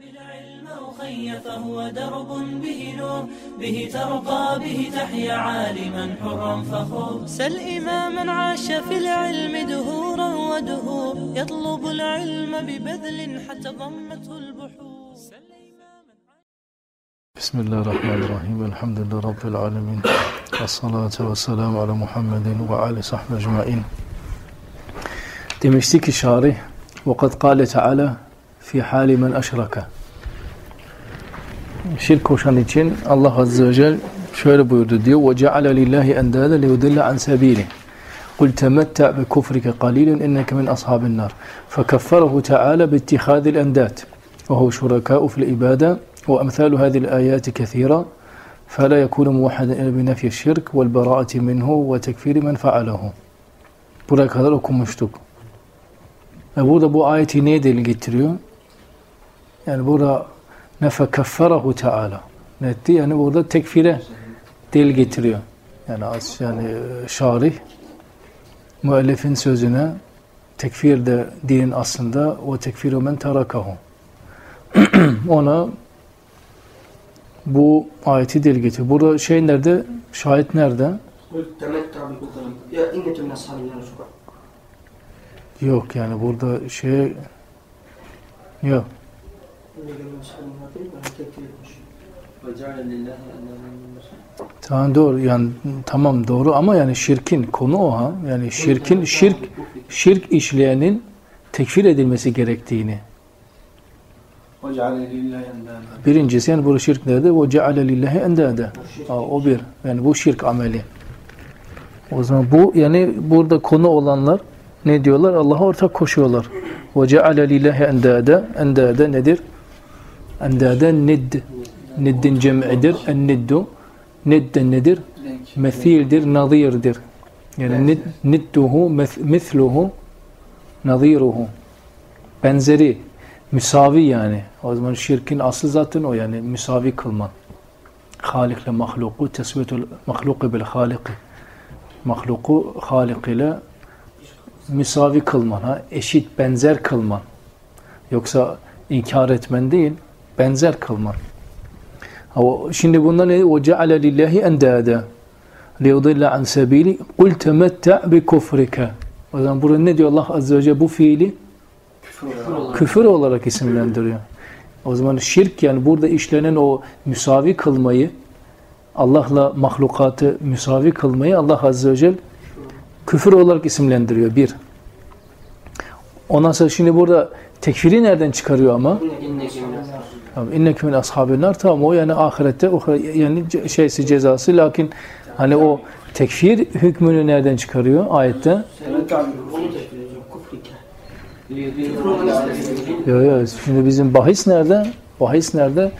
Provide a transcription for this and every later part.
بالعلم أخي فهو درب به نور. به ترقى به تحيا عالما حرا فخور. سل إماما عاش في العلم دهورا ودهور. يطلب العلم ببذل حتى ضمته البحور. بسم الله الرحمن الرحيم الحمد لله رب العالمين. والصلاة والسلام على ve ali sahbihi ecmain. Demişti ki şarih وَقَدْ قَالَ تَعَالَى fi hali men aşraka. Şirk koşan için Allah Azze ve Celle şöyle. وَجَعَلَ لِلّٰهِ اَنْدَادًا لِيُدِلَّ عَنْ سَب۪يلِهِ قُلْ تَمَتَّعْ بِكُفْرِكَ قَلِيلًا اِنَّكَ مِنْ أَصْحَابِ النَّارِ فَكَفَّرَهُ تَعَالَى بِاتِّخَاذِ الْاَنْدَادِ وهو شركاء في الإبادة وأمثال هذه الآيات كثيرة فلا يكون موحدا إلا بنفي الشرك والبراءة منه وتكفير من فعله Buraya kadar okumuştuk. Ve burada bu ayeti neye delil? Yani burada ne fekefferahu Teala ne etti? Yani burada tekfire delil getiriyor. Yani az yani e, şarih müellifin sözüne tekfir de dinin aslında o tekfiru men terakahu. Ona bu ayeti delil getiriyor. Burada şey nerede? Şahit nerede? Yok yani burada şey yok. Tamam doğru yani tamam doğru ama yani şirkin konu o ha. Yani şirkin şirk şirk işleyenin tekfir edilmesi gerektiğini. Birincisi yani bu şirk nerede? O ceale lillahi endade. O bir. Yani bu şirk ameli. O zaman bu yani burada konu olanlar ne diyorlar? Allah'a ortak koşuyorlar. O ceale lillahi endade. Endade nedir? Endade nidd. Niddin cem'idir. En niddu. Nidden nedir? Methildir, nazirdir. Yani nid, nidduhu, mithluhu, naziruhu. Benzeri, müsavi yani. O zaman şirkin aslı zaten o yani müsavi kılman. Halikle mahluku, tesviyetul mahluku bil haliki. Mahluku halik ile müsavi kılman, ha? eşit, benzer kılman. Yoksa inkar etmen değil, benzer o- Şimdi bunda ne? Lillahi endâde. liyudilla an sebili kul temetta bi kufrike. O zaman burada ne diyor Allah Azze ve Celle bu fiili? Küfür olarak isimlendiriyor. O zaman şirk yani burada işlenen o müsavi kılmayı Allah'la mahlukatı müsavi kılmayı Allah Azze ve Celle küfür olarak isimlendiriyor. Bir. Ondan sonra şimdi burada tekfiri nereden çıkarıyor ama? Tamam innekü min ashabin nar tamam o yani ahirette o yani şeysi cezası lakin hani o tekfir hükmünü nereden çıkarıyor ayette? Yok yok şimdi bizim bahis nerede? Bahis nerede?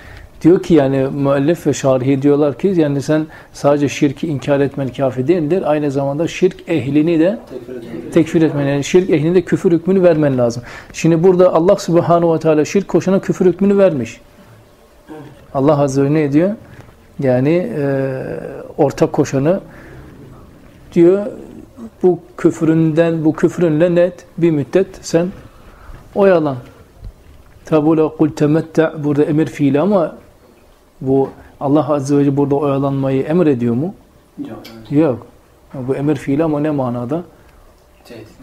Diyor ki yani müellif ve şarihi diyorlar ki yani sen sadece şirki inkar etmen kafi değildir. Aynı zamanda şirk ehlini de tekfir etmen. Yani şirk ehlini de küfür hükmünü vermen lazım. Şimdi burada Allah subhanahu ve teala şirk koşana küfür hükmünü vermiş. Allah azze ve ne diyor? Yani e, ortak koşanı diyor bu küfründen bu küfrünle net bir müddet sen oyalan. Tabi burada kul temetta burada emir fiili ama bu Allah Azze ve Celle burada oyalanmayı emrediyor mu? Yok. Bu emir fiili ama ne manada?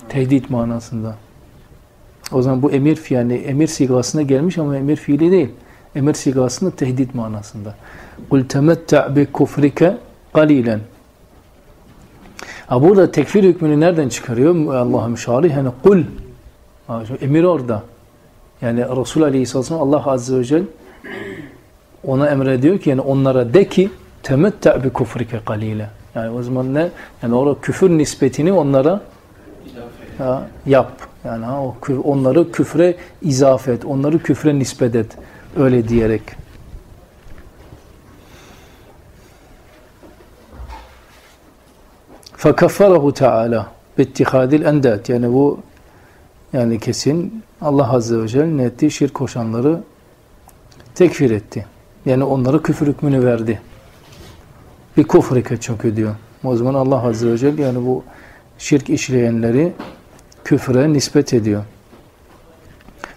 Tehdit manasında. O zaman bu emir yani emir sigasına gelmiş ama emir fiili değil. Emir sigasında tehdit manasında. Temetta bi kufrike qalilen. Ha burada tekfir hükmünü nereden çıkarıyor? Allah'ım şarih yani kul. Emir orada. Yani Resul Aleyhisselam Allah Azze ve Celle ona emrediyor ki yani onlara de ki temetta bi kufrike qalile. Yani o zaman ne? Yani orada küfür nispetini onlara ha, yap. Yani ha, o kü- onları küfre izafe et. Onları küfre nispet et öyle diyerek. Fekaffarahu Teala bittihadil endat. Yani bu yani kesin Allah Azze ve Celle ne etti? Şirk koşanları tekfir etti. Yani onlara küfür hükmünü verdi. Bir kufrike çünkü diyor. O zaman Allah Azze ve Celle yani bu şirk işleyenleri küfre nispet ediyor.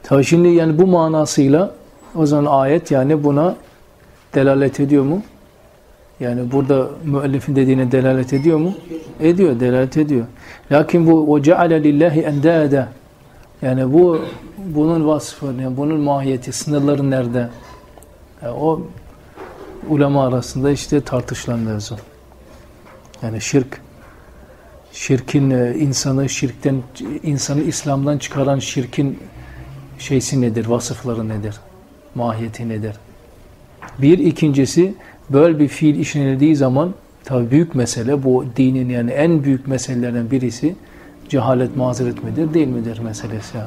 Tabi şimdi yani bu manasıyla o zaman ayet yani buna delalet ediyor mu? Yani burada müellifin dediğine delalet ediyor mu? Ediyor, delalet ediyor. Lakin bu ceale lillahi endâde yani bu bunun vasfı, yani bunun mahiyeti, sınırları nerede? Yani o ulema arasında işte tartışılan mevzu. Yani şirk şirkin e, insanı şirkten insanı İslam'dan çıkaran şirkin şeysi nedir? Vasıfları nedir? Mahiyeti nedir? Bir ikincisi böyle bir fiil işlenildiği zaman tabi büyük mesele bu dinin yani en büyük meselelerden birisi cehalet mazeret midir değil midir meselesi.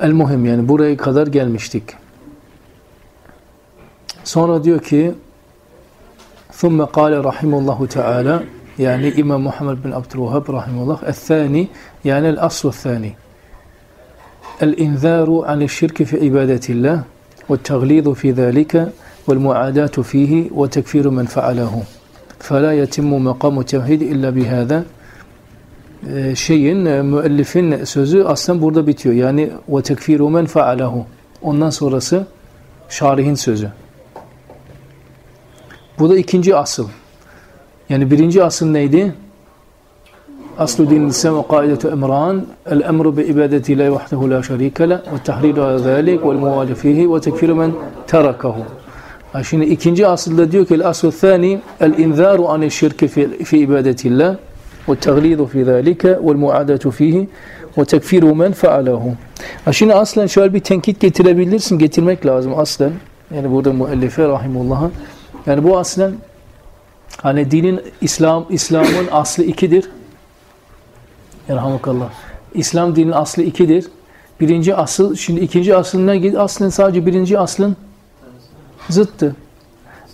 El muhim yani buraya kadar gelmiştik. Sonra diyor ki ثم قال رحمه الله تعالى يعني إمام محمد بن عبد الوهاب رحمه الله الثاني يعني الأصل الثاني الإنذار عن الشرك في عبادة الله والتغليظ في ذلك والمعاداة فيه وتكفير من فعله فلا يتم مقام التوحيد إلا بهذا şeyin müellifin sözü aslında burada bitiyor. Yani ve tekfiru men faalehu. Ondan sonrası şarihin sözü. Bu da ikinci asıl. Yani birinci asıl neydi? Aslu din İslam ve kaidetu emran el emru bi ibadeti la vahdehu la şerike le ve tahriru ala zalik vel muvali fihi ve tekfiru men terakahu. Şimdi ikinci asılda diyor ki el aslu thani el inzaru anil şirki fi, fi ibadetillah ve teglidu fi zalike vel muadatu fihi ve tekfiru men fealehu. Şimdi aslen şöyle bir tenkit getirebilirsin, getirmek lazım aslen. Yani burada müellife rahimullah'a yani bu aslen hani dinin İslam İslam'ın aslı ikidir. Yerhamukallah. İslam dinin aslı ikidir. Birinci asıl, şimdi ikinci asıl ne gidiyor? Aslında sadece birinci aslın zıttı.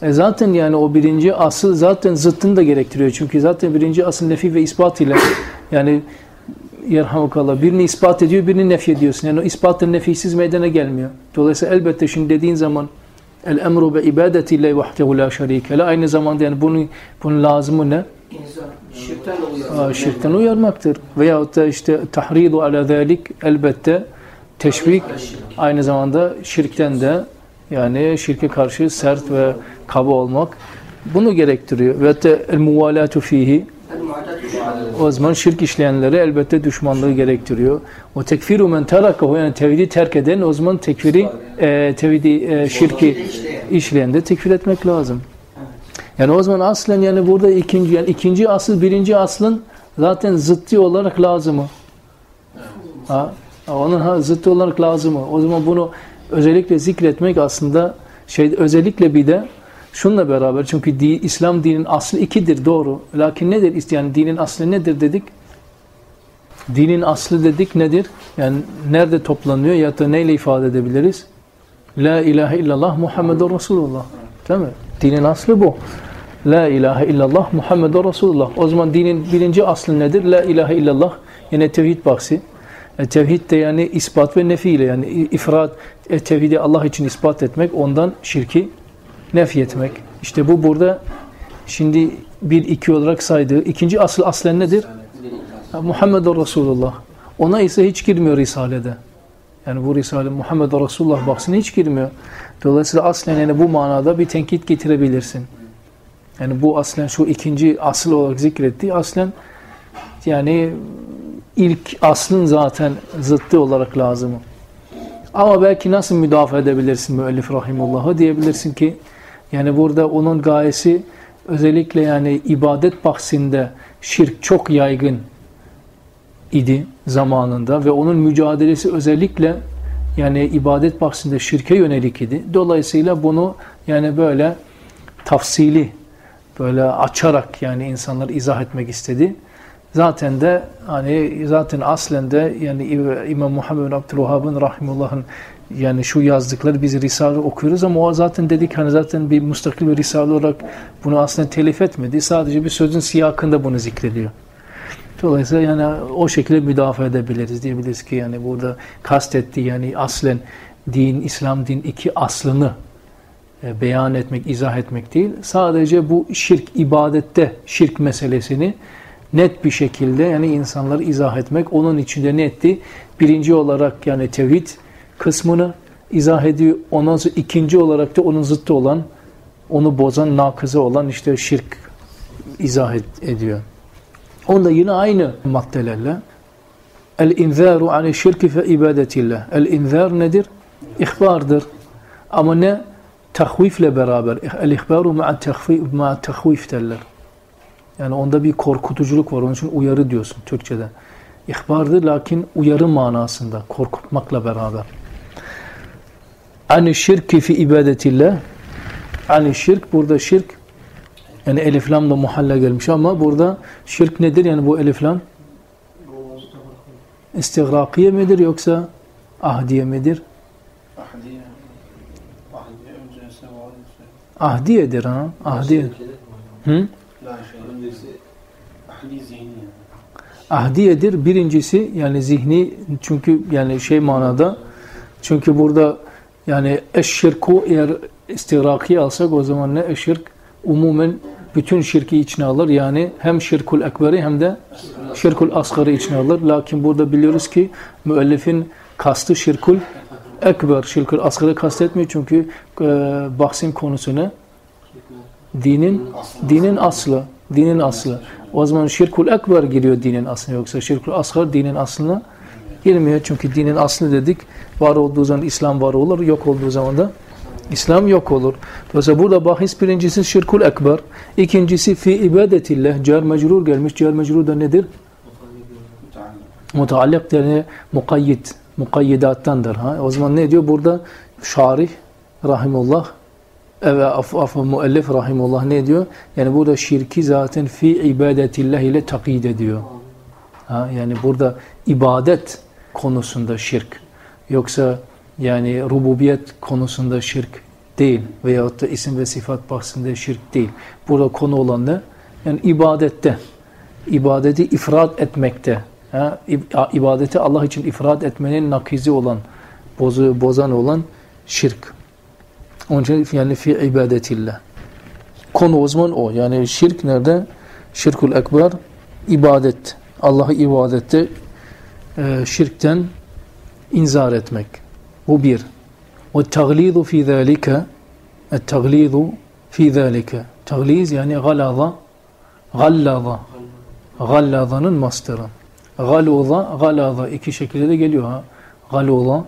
E zaten yani o birinci asıl zaten zıttını da gerektiriyor. Çünkü zaten birinci asıl nefi ve ispat ile yani yerhamukallah birini ispat ediyor, birini nefi ediyorsun. Yani o ispatın nefisiz meydana gelmiyor. Dolayısıyla elbette şimdi dediğin zaman El emru be ibadetillahi vahdehu la şerike le. Aynı zamanda yani bunun, bunun lazımı ne? İnsan şirkten de. Aa, şirkten uyarmaktır. Veyahut da işte tahridu ala zalik elbette teşvik aynı zamanda şirkten de yani şirke karşı sert ve kaba olmak bunu gerektiriyor. Ve hatta el muvalatu fihi o zaman şirk işleyenlere elbette düşmanlığı gerektiriyor. O tekfiru men terakahu yani tevhidi terk eden o zaman tekfiri e, tevhidi e, şirki işleyen de tekfir etmek lazım. Yani o zaman aslen yani burada ikinci yani ikinci asıl birinci aslın zaten zıttı olarak lazımı. Ha? Onun ha, zıttı olarak lazımı. O zaman bunu özellikle zikretmek aslında şey özellikle bir de şunla beraber çünkü di, İslam dinin aslı ikidir doğru. Lakin nedir? Yani dinin aslı nedir dedik? Dinin aslı dedik nedir? Yani nerede toplanıyor ya da neyle ifade edebiliriz? La ilahe illallah Muhammedur Resulullah. Değil mi? Dinin aslı bu. La ilahe illallah Muhammedur Resulullah. O zaman dinin birinci aslı nedir? La ilahe illallah. Yine tevhid bahsi. E, tevhid de yani ispat ve nefi ile yani ifrat, e, tevhidi Allah için ispat etmek, ondan şirki nefi etmek. İşte bu burada şimdi bir iki olarak saydığı ikinci asıl aslen nedir? Ha, Muhammedur Resulullah. Ona ise hiç girmiyor Risale'de. Yani bu Risale Muhammed Resulullah bahsine hiç girmiyor. Dolayısıyla aslen yani bu manada bir tenkit getirebilirsin. Yani bu aslen şu ikinci asıl olarak zikrettiği aslen yani ilk aslın zaten zıttı olarak lazım. Ama belki nasıl müdafaa edebilirsin müellif rahimullah'ı diyebilirsin ki yani burada onun gayesi özellikle yani ibadet bahsinde şirk çok yaygın idi zamanında ve onun mücadelesi özellikle yani ibadet bahsinde şirke yönelik idi. Dolayısıyla bunu yani böyle tafsili böyle açarak yani insanlar izah etmek istedi. Zaten de hani zaten aslen de yani İmam Muhammed bin Abdülvahhab'ın rahimullah'ın yani şu yazdıkları biz Risale okuyoruz ama o zaten dedik hani zaten bir müstakil bir Risale olarak bunu aslında telif etmedi. Sadece bir sözün siyakında bunu zikrediyor. Dolayısıyla yani o şekilde müdafaa edebiliriz. Diyebiliriz ki yani burada kastettiği yani aslen din, İslam din iki aslını e, beyan etmek, izah etmek değil. Sadece bu şirk, ibadette şirk meselesini net bir şekilde yani insanları izah etmek. Onun içinde ne etti? Birinci olarak yani tevhid kısmını izah ediyor. Ondan sonra ikinci olarak da onun zıttı olan, onu bozan, nakızı olan işte şirk izah ed- ediyor. Onda yine aynı maddelerle El-inzâru ane şirki fe ibadetillah. El-inzâr nedir? İhbardır. Ama ne? Tahvifle beraber. Tahvif, ma'a tahvif derler. Yani onda bir korkutuculuk var. Onun için uyarı diyorsun Türkçe'de. İhbardır lakin uyarı manasında. Korkutmakla beraber. Ani şirki fi ibadetillah. Ani şirk. Burada şirk yani elif da muhalle gelmiş ama burada şirk nedir? Yani bu elif lam istigrakiye midir yoksa ahdiye midir? Ahdiye. Ahdiyedir ha. Ahdiye. Hı? Ahdiyedir. Birincisi yani zihni çünkü yani şey manada çünkü burada yani eşşirku eğer istirakiye alsak o zaman ne eşşirk umumen bütün şirki içine alır. Yani hem şirkul ekberi hem de şirkul asgarı içine alır. Lakin burada biliyoruz ki müellifin kastı şirkul ekber, şirkul asgarı kastetmiyor çünkü e, bahsin konusu ne? Dinin dinin aslı, dinin aslı. O zaman şirkul ekber giriyor dinin aslına yoksa şirkul asgar dinin aslına girmiyor. Çünkü dinin aslı dedik var olduğu zaman İslam var olur, yok olduğu zaman da İslam yok olur. Dolayısıyla burada bahis birincisi şirkul ekber, ikincisi fi ibadetillah, cer mecrur gelmiş. Cer mecrur da nedir? Mutaallik yani mukayyid, mukayyidattandır. Ha? O zaman ne diyor burada? Şarih rahimullah ve af, af, müellif rahimullah ne diyor? Yani burada şirki zaten fi ibadetillah ile takid ediyor. Ha? Yani burada ibadet konusunda şirk. Yoksa yani rububiyet konusunda şirk değil veyahut da isim ve sıfat bahsinde şirk değil. Burada konu olan ne? Yani ibadette. ibadeti ifrat etmekte. Ha? İbadeti Allah için ifrat etmenin nakizi olan, bozu, bozan olan şirk. Onun için yani fi ibadetillah. Konu o zaman o. Yani şirk nerede? Şirkul ekber ibadet. Allah'ı ibadette e, şirkten inzar etmek. Bu bir. Ve taglidu fi zâlike taglidu fi zâlike Tagliz yani galaza gallaza gallazanın mastarı. Galuza galaza iki şekilde de geliyor ha. Galuza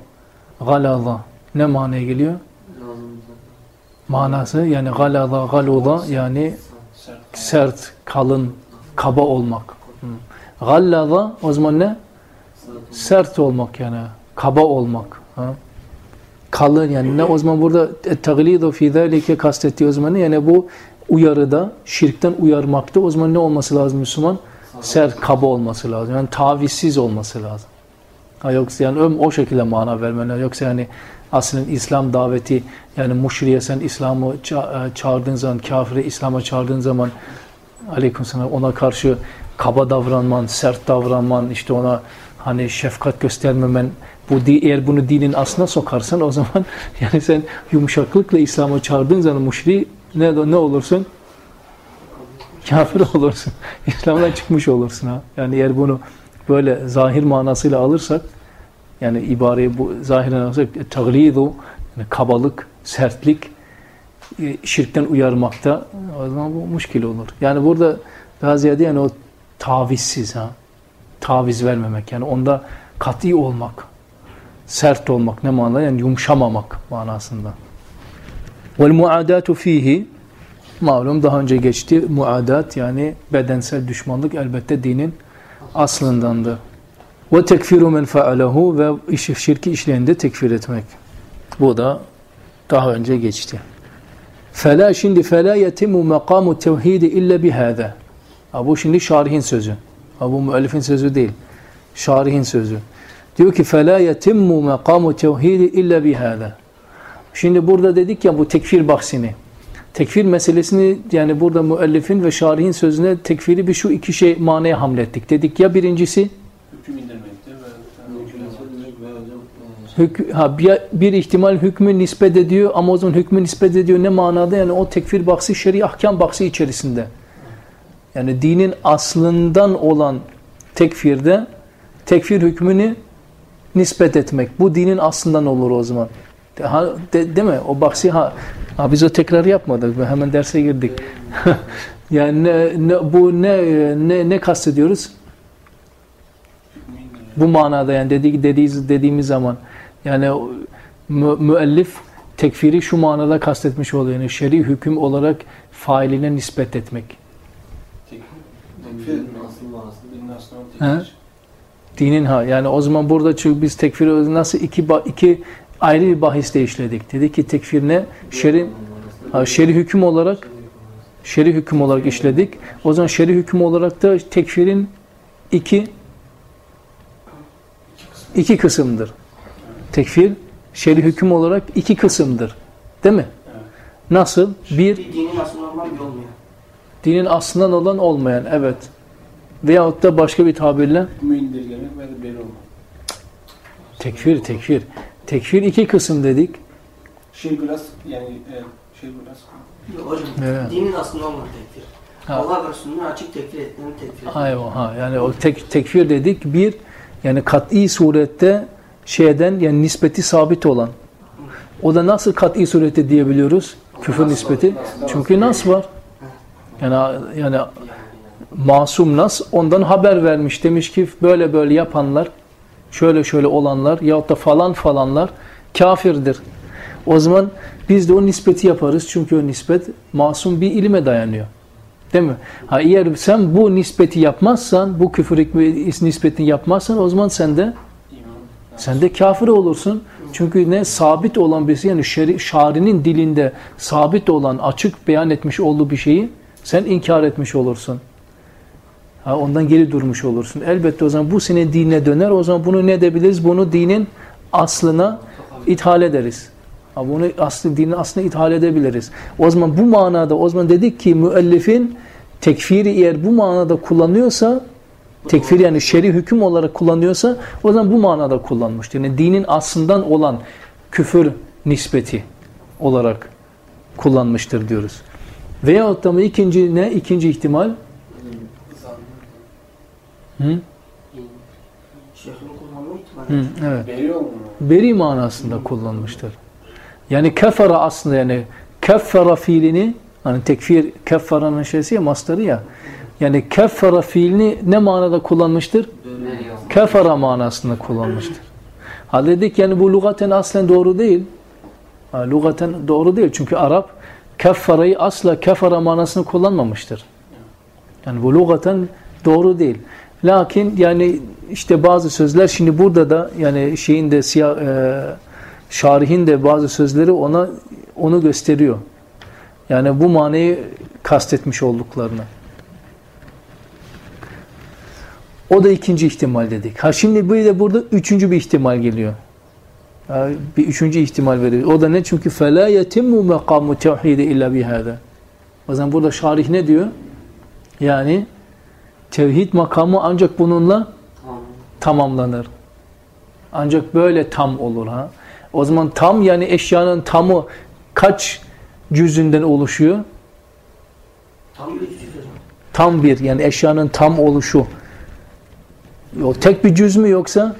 galaza ne manaya geliyor? Manası yani galaza galuza yani sert, kalın, kaba olmak. Gallaza o zaman ne? Sert olmak yani. Kaba olmak. Ha? Kalın yani ne o zaman burada taglidu fi zalike kastettiği o zaman yani bu uyarıda şirkten uyarmakta o zaman ne olması lazım Müslüman? Sert, kaba olması lazım. Yani tavizsiz olması lazım. Ha, yoksa yani o şekilde mana vermeler. Yoksa yani aslında İslam daveti yani muşriye sen İslam'ı çağırdığın zaman, kafiri İslam'a çağırdığın zaman aleykümselam ona karşı kaba davranman, sert davranman, işte ona hani şefkat göstermemen, bu eğer bunu dinin aslına sokarsan o zaman yani sen yumuşaklıkla İslam'a çağırdığın zaman müşri ne, ne olursun? Kafir olursun. İslam'dan çıkmış olursun ha. Yani eğer bunu böyle zahir manasıyla alırsak yani ibareyi bu zahiren alırsak taglidu yani kabalık, sertlik e, şirkten uyarmakta o zaman bu müşkil olur. Yani burada daha ziyade yani o tavizsiz ha. Taviz vermemek yani onda kat'i olmak sert olmak ne manada? Yani yumuşamamak manasında. Vel muadatu fihi malum daha önce geçti. Muadat yani bedensel düşmanlık elbette dinin aslındandır. Ve tekfiru men faalehu ve şirki işleyeni de tekfir etmek. Bu da daha önce geçti. Fela şimdi fela yetimu makamu tevhidi illa bihâze. Bu şimdi şarihin sözü. Bu müellifin sözü değil. Şarihin sözü. Diyor ki فَلَا يَتِمُّ مَقَامُ تَوْهِيدِ اِلَّا بِهَذَا Şimdi burada dedik ya bu tekfir bahsini. Tekfir meselesini yani burada müellifin ve şarihin sözüne tekfiri bir şu iki şey manaya hamlettik. Dedik ya birincisi hüküm indirmekte hük, ha, bir, bir ihtimal hükmü nispet ediyor ama o zaman hükmü nispet ediyor ne manada? Yani o tekfir bahsi şer'i ahkam bahsi içerisinde. Yani dinin aslından olan tekfirde tekfir hükmünü nispet etmek. Bu dinin aslından olur o zaman. De, ha, de, değil mi? O bahsi ha, ha biz o tekrar yapmadık. Hemen derse girdik. yani ne, ne, bu ne, ne, ne kastediyoruz? Bu manada yani dedi, dediğimiz, dediğimiz zaman yani mü, müellif tekfiri şu manada kastetmiş oluyor. Yani şer'i hüküm olarak failine nispet etmek. Tek- Tekfir manası. Dinin aslında He? tekfir. Dinin ha yani o zaman burada çünkü biz tekfiri nasıl iki iki ayrı bir bahiste işledik. Dedi ki tekfir ne? Şer'i şer'i hüküm olarak şer'i hüküm olarak işledik. O zaman şer'i hüküm olarak da tekfirin iki iki kısımdır. Tekfir şer'i hüküm olarak iki kısımdır. Değil mi? Nasıl? Bir, dinin aslında olan olmuyor. dinin aslından olan olmayan. Evet. Veyahut da başka bir tabirle Hükmü indirgemek ve de belli olmak. Tekfir, tekfir. Tekfir iki kısım dedik. Şey biraz yani e, şey biraz Yok hocam Evet. dinin aslında olmayan tekfir. Ha. Allah Resulü'nü açık tekfir ettiğini tekfir. Ayva, ha, yani o tek, tekfir dedik. Bir, yani kat'i surette şeyden yani nispeti sabit olan. O da nasıl kat'i surette diyebiliyoruz? Küfür nispeti. Çünkü nas var. Yani yani masum nas ondan haber vermiş. Demiş ki böyle böyle yapanlar, şöyle şöyle olanlar yahut da falan falanlar kafirdir. O zaman biz de o nispeti yaparız. Çünkü o nispet masum bir ilime dayanıyor. Değil mi? Ha eğer sen bu nispeti yapmazsan, bu küfür nispetini yapmazsan o zaman sen de sen de kafir olursun. Çünkü ne sabit olan birisi yani şeri, şarinin dilinde sabit olan, açık beyan etmiş olduğu bir şeyi sen inkar etmiş olursun. Ha, ondan geri durmuş olursun. Elbette o zaman bu senin dinine döner. O zaman bunu ne edebiliriz? Bunu dinin aslına ithal ederiz. Ha, bunu aslı dinin aslına ithal edebiliriz. O zaman bu manada o zaman dedik ki müellifin tekfiri eğer bu manada kullanıyorsa tekfir yani şer'i hüküm olarak kullanıyorsa o zaman bu manada kullanmıştır. Yani dinin aslından olan küfür nispeti olarak kullanmıştır diyoruz. Veyahut da ikinci ne? İkinci ihtimal Hı? Hı, evet. Beri manasında kullanmıştır. Yani kefara aslında yani keffara fiilini hani tekfir keffaranın şeysi ya mastarı ya yani keffara fiilini ne manada kullanmıştır? Kefara manasında kullanmıştır. Ha dedik yani bu lugaten aslen doğru değil. Ha, lugaten doğru değil. Çünkü Arap keffarayı asla kefara manasını kullanmamıştır. Yani bu lugaten doğru değil. Lakin yani işte bazı sözler şimdi burada da yani şeyin de siyah e, şarihin de bazı sözleri ona onu gösteriyor. Yani bu manayı kastetmiş olduklarını. O da ikinci ihtimal dedik. Ha şimdi bir de burada üçüncü bir ihtimal geliyor. Ha, bir üçüncü ihtimal veriyor. O da ne? Çünkü فَلَا يَتِمُّ مَقَامُ تَوْحِيدِ اِلَّا بِهَذَا O zaman burada şarih ne diyor? Yani tevhid makamı ancak bununla Tamam. tamamlanır. Ancak böyle tam olur ha. O zaman tam yani eşyanın tamı kaç cüzünden oluşuyor? Tam bir cüz. Tam bir yani eşyanın tam oluşu. Yok tek bir cüz mü yoksa?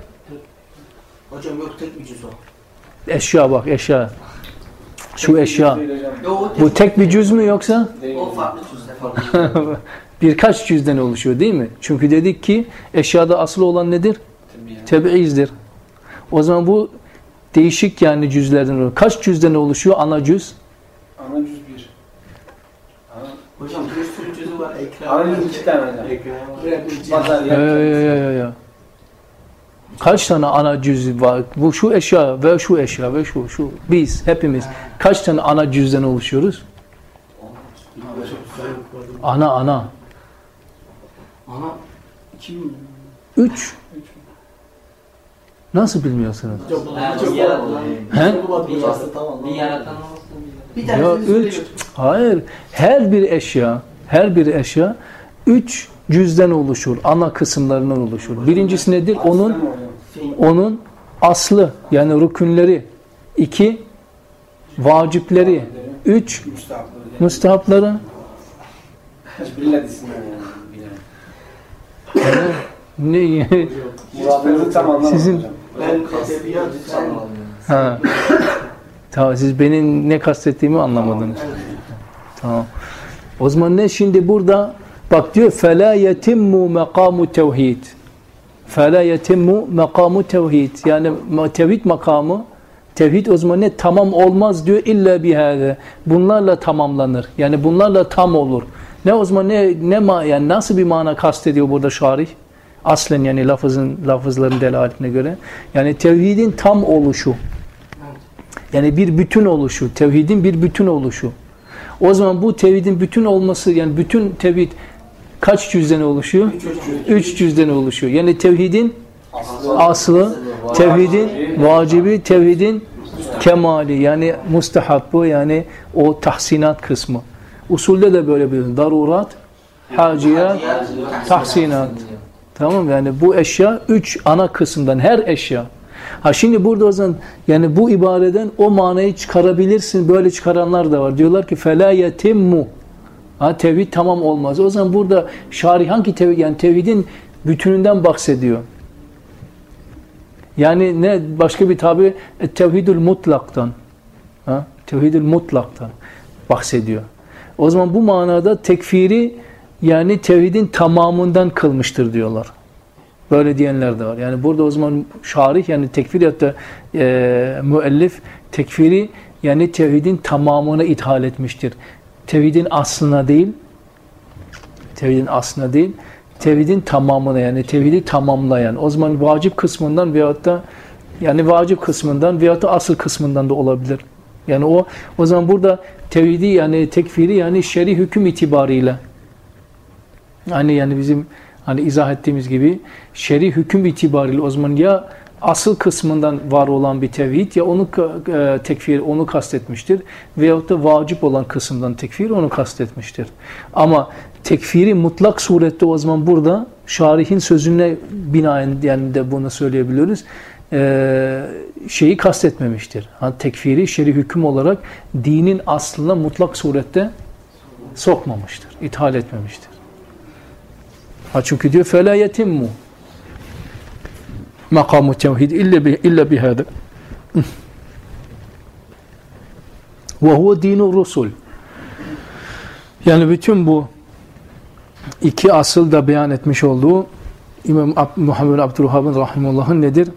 Hocam yok tek bir cüz o. Eşya bak eşya. Şu eşya. Yok o tek, Bu tek bir cüz mü yoksa? o farklı cüzde farklı. Birkaç cüzden oluşuyor değil mi? Çünkü dedik ki eşyada asıl olan nedir? Tebeizdir. O zaman bu değişik yani cüzlerden oluyor. Kaç cüzden oluşuyor ana cüz? Ana cüz bir. Ana, hocam bir sürü cüzü var. Ekran ana cüz iki tane. Ekran ya, ya, ya, ya. Kaç tane ana cüz var? Bu şu eşya ve şu eşya ve şu şu biz hepimiz kaç tane ana cüzden oluşuyoruz? Ana ana. Ana İki mi? Üç. Nasıl bilmiyorsunuz? Bir yaratan. He? Bir yaratan. Ya üç. Hayır. Her bir eşya, her bir eşya üç cüzden oluşur. Ana kısımlarından oluşur. Birincisi nedir? Onun hocam? onun aslı yani rükünleri. iki vacipleri. Üç Müstahapları yani. müstehapları. Hiçbiriyle desinler yani. bilen. Yani ne Muradınızı tam anlamadım Sizin- hocam. Ben edebiyat, fen, Ha. tamam siz benim ne kastettiğimi anlamadınız. Tamam. O zaman ne şimdi burada bak diyor fela yetimmu makamu tevhid. Fela yetimmu makamu tevhid. Yani tevhid makamı tevhid o zaman ne tamam olmaz diyor illa bihâze. Bunlarla tamamlanır. Yani bunlarla tam olur. Ne o zaman ne ne ma yani nasıl bir mana kastediyor burada şarih? Aslen yani lafızın lafızların delaletine göre. Yani tevhidin tam oluşu. Yani bir bütün oluşu, tevhidin bir bütün oluşu. O zaman bu tevhidin bütün olması yani bütün tevhid kaç cüzden oluşuyor? Üç cüzden oluşuyor. Yani tevhidin aslı, tevhidin vacibi, tevhidin kemali yani mustahabbı yani o tahsinat kısmı. Usulde de böyle bir darurat, haciyat, tahsinat. Tamam mı? yani bu eşya üç ana kısımdan her eşya. Ha şimdi burada o zaman yani bu ibareden o manayı çıkarabilirsin. Böyle çıkaranlar da var. Diyorlar ki fela yetimmu. Ha tevhid tamam olmaz. O zaman burada şarih hangi tevhid yani tevhidin bütününden bahsediyor. Yani ne başka bir tabi tevhidül mutlaktan. Ha? Tevhidül mutlaktan bahsediyor. O zaman bu manada tekfiri yani tevhidin tamamından kılmıştır diyorlar. Böyle diyenler de var. Yani burada o zaman şarih yani tekfir ya da e, müellif tekfiri yani tevhidin tamamına ithal etmiştir. Tevhidin aslına değil, tevhidin aslına değil, tevhidin tamamına yani tevhidi tamamlayan. O zaman vacip kısmından veyahut da yani vacip kısmından veyahut da asıl kısmından da olabilir. Yani o o zaman burada tevhidi yani tekfiri yani şer'i hüküm itibariyle hani yani bizim hani izah ettiğimiz gibi şer'i hüküm itibariyle o zaman ya asıl kısmından var olan bir tevhid ya onu e, tekfir onu kastetmiştir veyahut da vacip olan kısımdan tekfir onu kastetmiştir. Ama tekfiri mutlak surette o zaman burada şarihin sözüne binaen yani de bunu söyleyebiliyoruz E, şeyi kastetmemiştir. Ha, tekfiri şer'i hüküm olarak dinin aslına mutlak surette sokmamıştır. ithal etmemiştir. Ha çünkü diyor فَلَا يَتِمُّ مَقَامُ التَّوْحِيدِ اِلَّا اِلَّا بِهَذَا وَهُوَ دِينُ الرُّسُلِ Yani bütün bu iki asıl da beyan etmiş olduğu İmam Ab Muhammed Abdülhab'ın Rahimullah'ın nedir?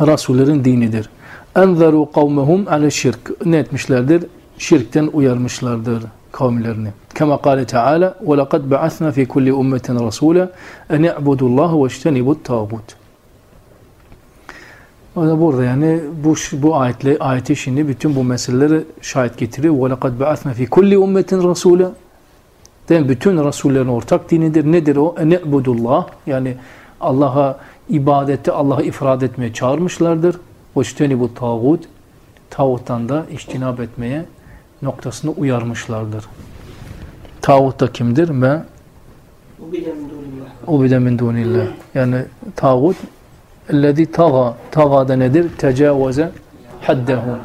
Resullerin dinidir. Enzeru kavmehum ale şirk. Ne etmişlerdir? Şirkten uyarmışlardır kavimlerini. Kema kâle Teala ve lekad ba'athna fi kulli ummetin rasûle en i'budullâhu ve iştenibut tağbut. Burada yani bu bu ayetle ayeti şimdi bütün bu meseleleri şahit getiriyor. Ve lekad ba'athna fi kulli ummetin rasûle Değil? Bütün Resullerin ortak dinidir. Nedir o? Ene'budullah. Yani Allah'a ibadette Allah'ı ifrad etmeye çağırmışlardır. وَاجْتَنِبُوا التَّاغُوتِ Tağuttan da iştinab etmeye noktasını uyarmışlardır. Tağut da kimdir? Me ubide min dunillah. Yani tağut ellezî taga. Taga da nedir? Tecavüze haddehu.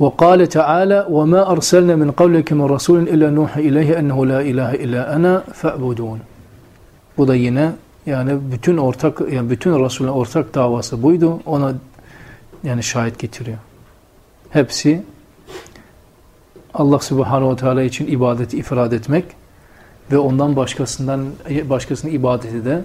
Ve kâle Teala ve mâ arsalna min kavleke min rasulin illa nuhi ileyhi ennehu la ilahe illa ana fe'budun. Bu da yine yani bütün ortak yani bütün Resul'ün ortak davası buydu. Ona yani şahit getiriyor. Hepsi Allah Subhanahu ve Teala için ibadeti ifrad etmek ve ondan başkasından başkasının ibadeti de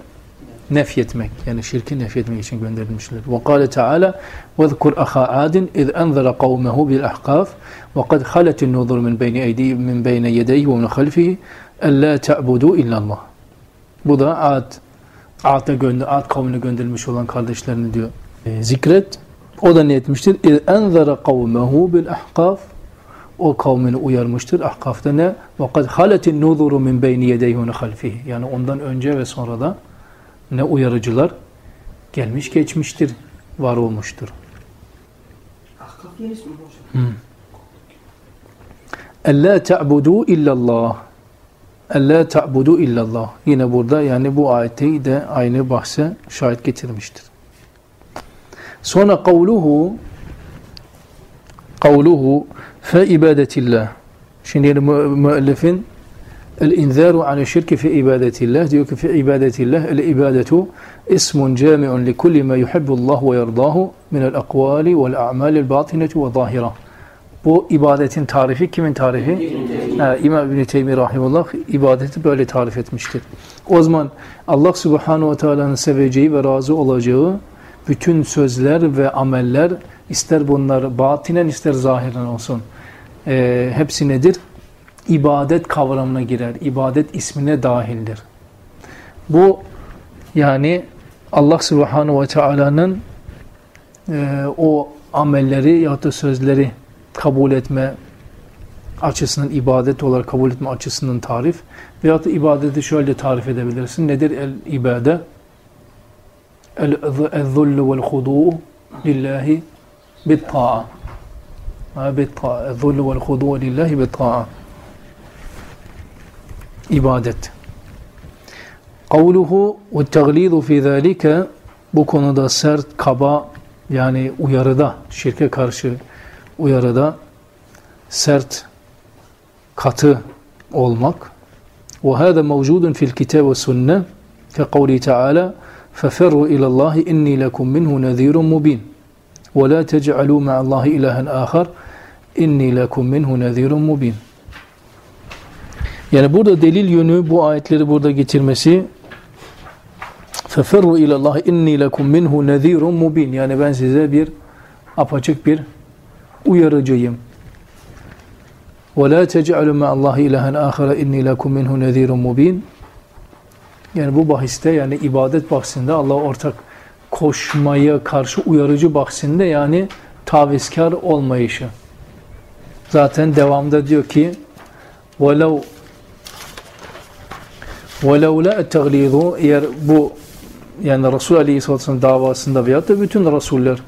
nefyetmek yani şirki nefyetmek için gönderilmişler. Ve kâle Teala "Vezkur ahâ Adin iz enzara kavmehu bil ahkaf ve kad haletin nuzur min beyni eydi min beyne yedeyhi ve min halfihi ellâ ta'budu illallah." Bu da Ad Ad'a gönder, Ad kavmine gönderilmiş olan kardeşlerini diyor. E, zikret. O da ne etmiştir? اِذْ أَنْذَرَ قَوْمَهُ بِالْأَحْقَافِ o kavmini uyarmıştır. Ahkaf'ta ne? وَقَدْ خَلَتِ النُّذُرُ مِنْ بَيْنِ يَدَيْهُ خَلْفِهِ Yani ondan önce ve sonra da ne uyarıcılar gelmiş geçmiştir, var olmuştur. Ahkaf yer ismi hocam. اَلَّا تَعْبُدُوا اِلَّا اللّٰهِ Elle ta'budu illallah. Yine burada yani bu ayeti de aynı bahse şahit getirmiştir. Sonra kavluhu kavluhu fe ibadetillah. Şimdi yani müellifin الإنذار عن الشرك في عبادة الله ديوك في عبادة الله العبادة اسم جامع لكل ما يحب الله ويرضاه من الأقوال والأعمال الباطنة وظاهرة Bu ibadetin tarifi kimin tarifi? Ha, İmam İbn-i Teymi Rahimullah ibadeti böyle tarif etmiştir. O zaman Allah Subhanahu ve Teala'nın seveceği ve razı olacağı bütün sözler ve ameller ister bunlar batinen ister zahiren olsun. Ee, hepsi nedir? İbadet kavramına girer. İbadet ismine dahildir. Bu yani Allah Subhanahu ve Teala'nın e, o amelleri ya da sözleri kabul etme açısından ibadet olarak kabul etme açısından tarif veyahut da ibadeti şöyle tarif edebilirsin. Nedir el ibade? El-zullu vel hudu'u lillahi bit ta'a. Bit ta'a. El-zullu vel hudu'u lillahi bit ta'a. İbadet. Kavluhu ve teglidu fi zâlike bu konuda sert, kaba yani uyarıda, şirke karşı uyarıda sert, katı olmak. وهذا موجود في الكتاب والسنة كقوله تعالى ففروا إلى الله إني لكم منه نذير مبين ولا تجعلوا مع الله إلها آخر إني لكم منه نذير مبين Yani burada delil yönü bu ayetleri burada getirmesi فَفَرُّ اِلَى اللّٰهِ اِنِّي لَكُمْ مِنْهُ نَذ۪يرٌ مُب۪ينٌ Yani ben size bir apaçık bir uyarıcıyım. وَلَا تَجْعَلُوا مَا اللّٰهِ اِلَهًا آخَرَ اِنِّي لَكُمْ مِنْهُ نَذ۪يرٌ مُب۪ينٌ Yani bu bahiste yani ibadet bahsinde Allah ortak koşmaya karşı uyarıcı bahsinde yani tavizkar olmayışı. Zaten devamda diyor ki وَلَوْ وَلَوْ لَا التَّغْلِيظُ Eğer bu yani Resul Aleyhisselatü Vesselam davasında veyahut da bütün Resuller,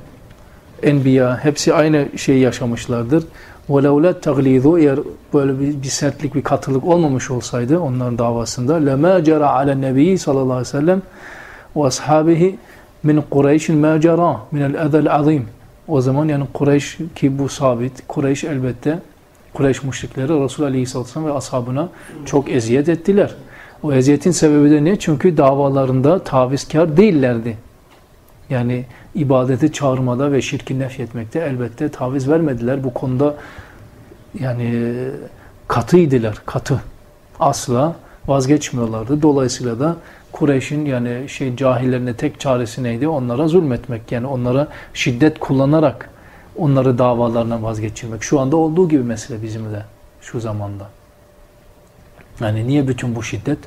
Enbiya hepsi aynı şeyi yaşamışlardır. وَلَوْ لَا التَّغْلِيظُ Eğer böyle bir, bir sertlik, bir katılık olmamış olsaydı onların davasında لَمَا جَرَى عَلَى النَّبِيِّ sallallahu aleyhi ve sellem وَأَصْحَابِهِ min Kureyş'in مَا جَرَى مِنَ الْاَذَى الْعَظِيمِ O zaman yani Kureyş ki bu sabit, Kureyş elbette Kureyş müşrikleri Resul Aleyhisselatü Vesselam ve ashabına çok eziyet ettiler. O eziyetin sebebi de ne? Çünkü davalarında tavizkar değillerdi. Yani ibadeti çağırmada ve şirki nefyetmekte elbette taviz vermediler. Bu konuda yani katıydılar, katı. Asla vazgeçmiyorlardı. Dolayısıyla da Kureyş'in yani şey cahillerine tek çaresi neydi? Onlara zulmetmek. Yani onlara şiddet kullanarak onları davalarına vazgeçirmek. Şu anda olduğu gibi mesele bizim de şu zamanda. Yani niye bütün bu şiddet?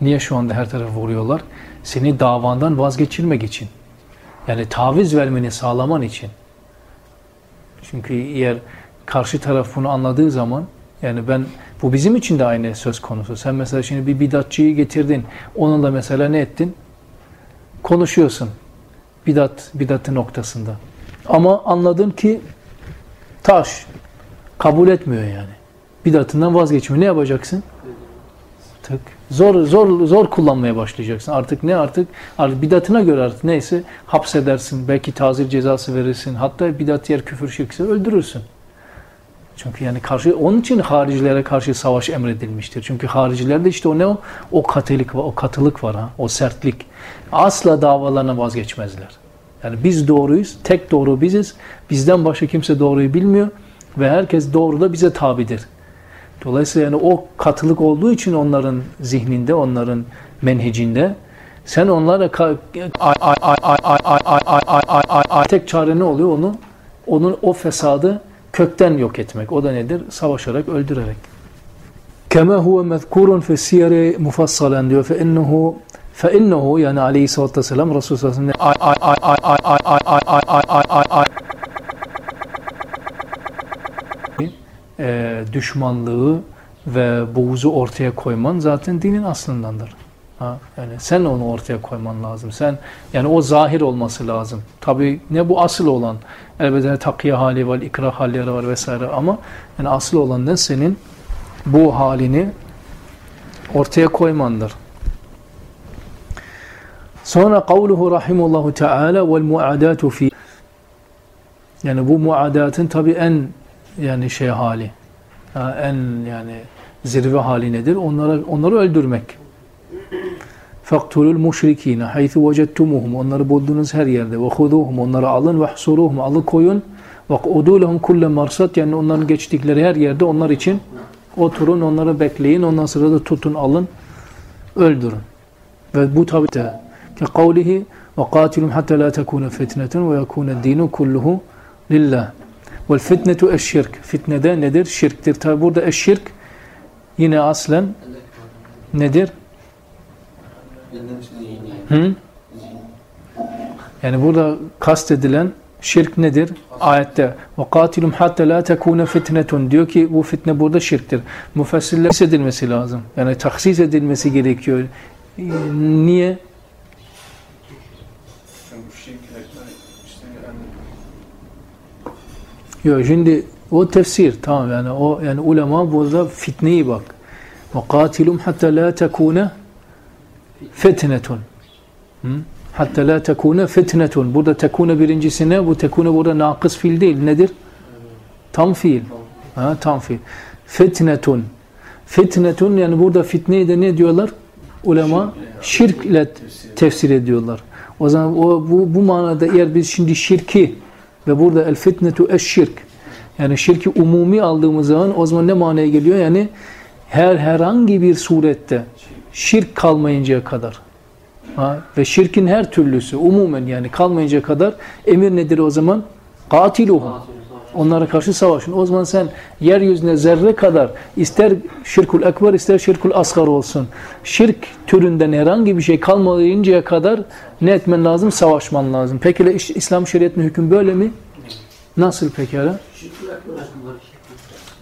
Niye şu anda her tarafı vuruyorlar? Seni davandan vazgeçirmek için. Yani taviz vermeni sağlaman için. Çünkü eğer karşı taraf bunu anladığı zaman yani ben bu bizim için de aynı söz konusu. Sen mesela şimdi bir bidatçıyı getirdin. Onunla mesela ne ettin? Konuşuyorsun. Bidat, bidatı noktasında. Ama anladın ki taş kabul etmiyor yani. Bidatından vazgeçmiyor. Ne yapacaksın? Tık. Zor zor zor kullanmaya başlayacaksın. Artık ne artık? Artık bidatına göre artık neyse hapsedersin. Belki tazir cezası verirsin. Hatta bidat yer küfür şirkse öldürürsün. Çünkü yani karşı onun için haricilere karşı savaş emredilmiştir. Çünkü haricilerde işte o ne o? O katılık var, o katılık var ha, o sertlik. Asla davalarına vazgeçmezler. Yani biz doğruyuz, tek doğru biziz. Bizden başka kimse doğruyu bilmiyor ve herkes doğru da bize tabidir. Dolayısıyla yani o katılık olduğu için onların zihninde, onların menhecinde sen onlara tek çare ne oluyor? Onu onun o fesadı kökten yok etmek. O da nedir? Savaşarak, öldürerek. Kema huve mezkurun fi siyeri mufassalen diyor. Fe innehu fe innehu yani aleyhissalatü vesselam Resulullah sallallahu aleyhi düşmanlığı ve buğzu ortaya koyman zaten dinin aslındandır. Ha, yani sen onu ortaya koyman lazım. Sen yani o zahir olması lazım. Tabi ne bu asıl olan? Elbette takiye hali var, ikrah halleri var vesaire ama yani asıl olan ne senin bu halini ortaya koymandır. Sonra kavluhu rahimullahu teala vel muadatu fi yani bu muadatın tabi en yani şey hali en yani zirve hali nedir? Onlara, onları öldürmek. فَقْتُلُوا الْمُشْرِك۪ينَ حَيْثُ وَجَدْتُمُهُمْ Onları bulduğunuz her yerde. وَخُذُوهُمْ Onları alın. وَحْصُرُوهُمْ Alıkoyun. وَقْعُدُوا لَهُمْ كُلَّ marsat Yani onların geçtikleri her yerde onlar için oturun, onları bekleyin. Ondan sonra da tutun, alın, öldürün. Ve bu tabi de كَقَوْلِهِ وَقَاتِلُمْ حَتَّى لَا تَكُونَ فِتْنَةً وَيَكُونَ الدِّينُ كُلُّهُ لِلّٰهِ Vel fitnetu eşşirk. Fitne nedir? Şirktir. Tabi burada eşşirk yine aslen nedir? Hı? Yani burada kastedilen şirk nedir? Ayette ve katilum hatta la tekune fitnetun diyor ki bu fitne burada şirktir. Müfessirler edilmesi lazım. Yani taksis edilmesi gerekiyor. Niye? Yok şimdi o tefsir tamam yani o yani ulema burada fitneyi bak. Ve katilum hatta la tekune fetnetun. Hatta la tekune fetnetun. Burada tekune birincisine bu tekune burada nakıs fiil değil. Nedir? Tam fiil. Ha, tam fiil. Fetnetun. Fetnetun yani burada fitneyi de ne diyorlar? Ulema şirk ile tefsir ediyorlar. O zaman o, bu, bu manada eğer biz şimdi şirki ve burada el fitnetu eşşirk yani şirki umumi aldığımız zaman o zaman ne manaya geliyor? Yani her herhangi bir surette şirk kalmayıncaya kadar ha, ve şirkin her türlüsü umumen yani kalmayıncaya kadar emir nedir o zaman? Katiluhum. Onlara karşı savaşın. O zaman sen yeryüzüne zerre kadar ister şirkul ekber ister şirkul asgar olsun. Şirk türünden herhangi bir şey kalmayıncaya kadar ne etmen lazım? Savaşman lazım. Peki İslam şeriatının hüküm böyle mi? Nasıl pekala?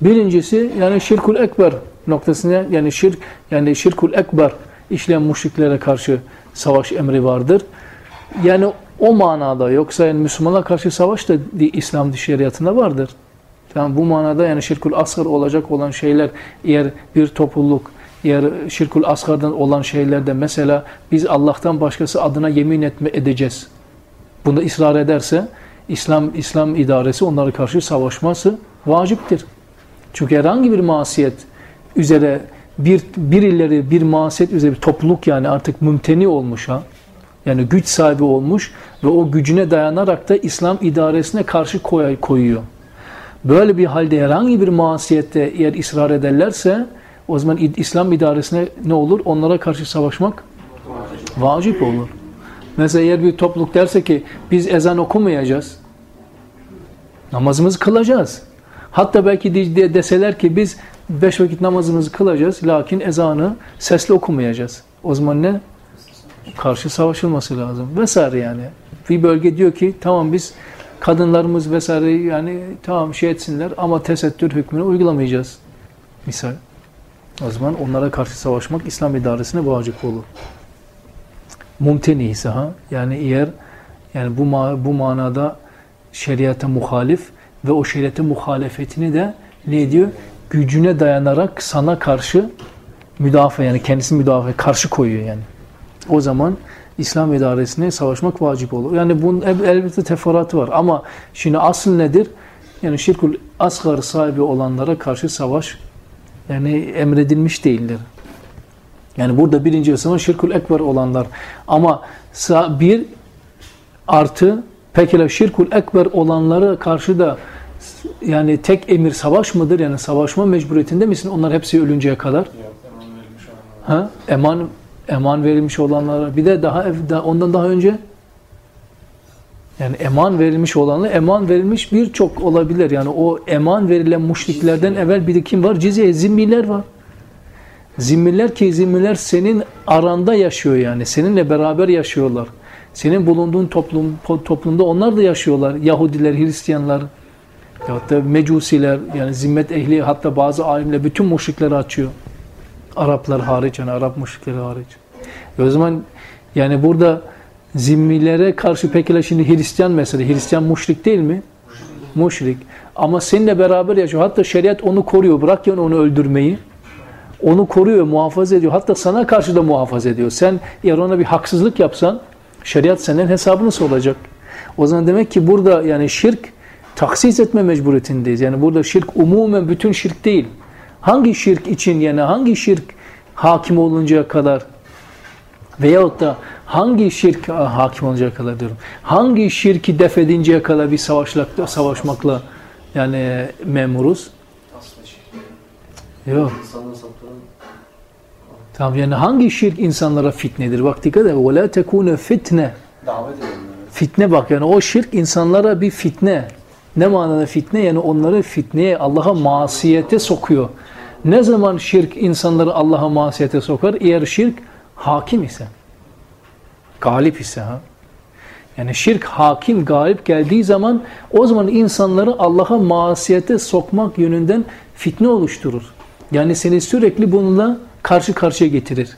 Birincisi yani şirkul ekber noktasına yani şirk yani şirkul ekber işleyen müşriklere karşı savaş emri vardır. Yani o manada yoksa yani Müslümana karşı savaş da İslam şeriatında vardır. Yani bu manada yani şirkul asgar olacak olan şeyler eğer bir topluluk eğer şirkul asgardan olan şeylerde mesela biz Allah'tan başkası adına yemin etme edeceğiz. Bunda ısrar ederse İslam İslam idaresi onlara karşı savaşması vaciptir. Çünkü herhangi bir masiyet üzere bir birileri bir masiyet üzere bir topluluk yani artık mümteni olmuş ha. Yani güç sahibi olmuş ve o gücüne dayanarak da İslam idaresine karşı koy, koyuyor. Böyle bir halde herhangi bir masiyette eğer ısrar ederlerse o zaman İslam idaresine ne olur? Onlara karşı savaşmak vacip olur. Mesela eğer bir topluluk derse ki biz ezan okumayacağız. Namazımızı kılacağız. Hatta belki de deseler ki biz beş vakit namazımızı kılacağız lakin ezanı sesli okumayacağız. O zaman ne? Karşı savaşılması lazım. Vesaire yani. Bir bölge diyor ki tamam biz kadınlarımız vesaire yani tamam şey etsinler ama tesettür hükmünü uygulamayacağız. Misal. O zaman onlara karşı savaşmak İslam idaresine vacip olur. Mumteni ise ha yani eğer yani bu ma bu manada şeriata muhalif ve o şeriate muhalefetini de ne diyor? Gücüne dayanarak sana karşı müdafaa yani kendisini müdafaa karşı koyuyor yani. O zaman İslam idaresine savaşmak vacip olur. Yani bunun elbette teferruatı var ama şimdi asıl nedir? Yani şirkul asgar sahibi olanlara karşı savaş yani emredilmiş değildir. Yani burada birinci zaman şirkul ekber olanlar ama bir artı pekala şirkul ekber olanlara karşı da yani tek emir savaş mıdır? Yani savaşma mecburiyetinde misin? Onlar hepsi ölünceye kadar. Ha? Eman, eman verilmiş olanlara. Bir de daha ondan daha önce yani eman verilmiş olanlar, eman verilmiş birçok olabilir. Yani o eman verilen müşriklerden evvel bir kim var? Cizye, zimmiler var. Zimmiler ki zimmiler senin aranda yaşıyor yani. Seninle beraber yaşıyorlar. Senin bulunduğun toplum, toplumda onlar da yaşıyorlar. Yahudiler, Hristiyanlar, ya da mecusiler yani zimmet ehli hatta bazı alimler bütün müşrikleri açıyor. Araplar hariç yani Arap müşrikleri hariç. E o zaman yani burada zimmilere karşı pekala şimdi Hristiyan mesela Hristiyan müşrik değil mi? Müşrik. Ama seninle beraber yaşıyor. Hatta şeriat onu koruyor. Bırak yani onu öldürmeyi. Onu koruyor, muhafaza ediyor. Hatta sana karşı da muhafaza ediyor. Sen eğer ona bir haksızlık yapsan şeriat senden hesabını soracak. O zaman demek ki burada yani şirk taksis etme mecburiyetindeyiz. Yani burada şirk umumen bütün şirk değil. Hangi şirk için yani hangi şirk hakim oluncaya kadar veyahut da hangi şirk ah, hakim oluncaya kadar diyorum. Hangi şirki def edinceye kadar bir savaşla, savaşmakla yani memuruz? Aslında şey. Yok. İnsanları saptıran. Tamam yani hangi şirk insanlara fitnedir? Bak dikkat et. وَلَا تَكُونَ fitne. Davet edenler. Fitne bak yani o şirk insanlara bir fitne. Ne manada fitne? Yani onları fitneye, Allah'a masiyete sokuyor. Ne zaman şirk insanları Allah'a masiyete sokar? Eğer şirk hakim ise. Galip ise ha. Yani şirk hakim, galip geldiği zaman o zaman insanları Allah'a masiyete sokmak yönünden fitne oluşturur. Yani seni sürekli bununla karşı karşıya getirir.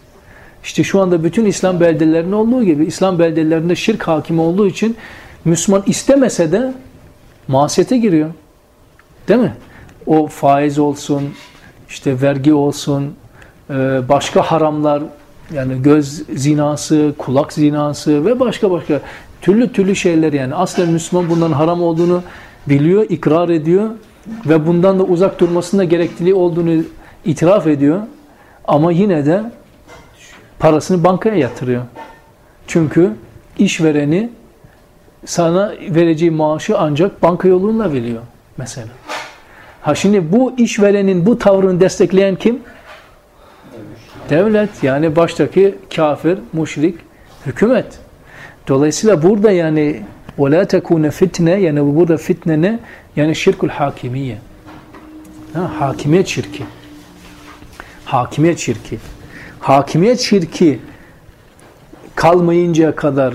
İşte şu anda bütün İslam beldelerinde olduğu gibi İslam beldelerinde şirk hakim olduğu için Müslüman istemese de masiyete giriyor. Değil mi? O faiz olsun, işte vergi olsun, e, başka haramlar yani göz zinası, kulak zinası ve başka başka türlü türlü şeyler yani. Aslen Müslüman bunların haram olduğunu biliyor, ikrar ediyor ve bundan da uzak durmasında gerekliliği olduğunu itiraf ediyor. Ama yine de parasını bankaya yatırıyor. Çünkü işvereni sana vereceği maaşı ancak banka yoluyla veriyor mesela. Ha şimdi bu işverenin bu tavrını destekleyen kim? Devlet yani baştaki kafir, müşrik, hükümet. Dolayısıyla burada yani وَلَا تَكُونَ fitne yani burada fitne ne? Yani şirkul hakimiye. Ha, hakimiyet şirki. Hakimiyet şirki. Hakimiyet şirki kalmayıncaya kadar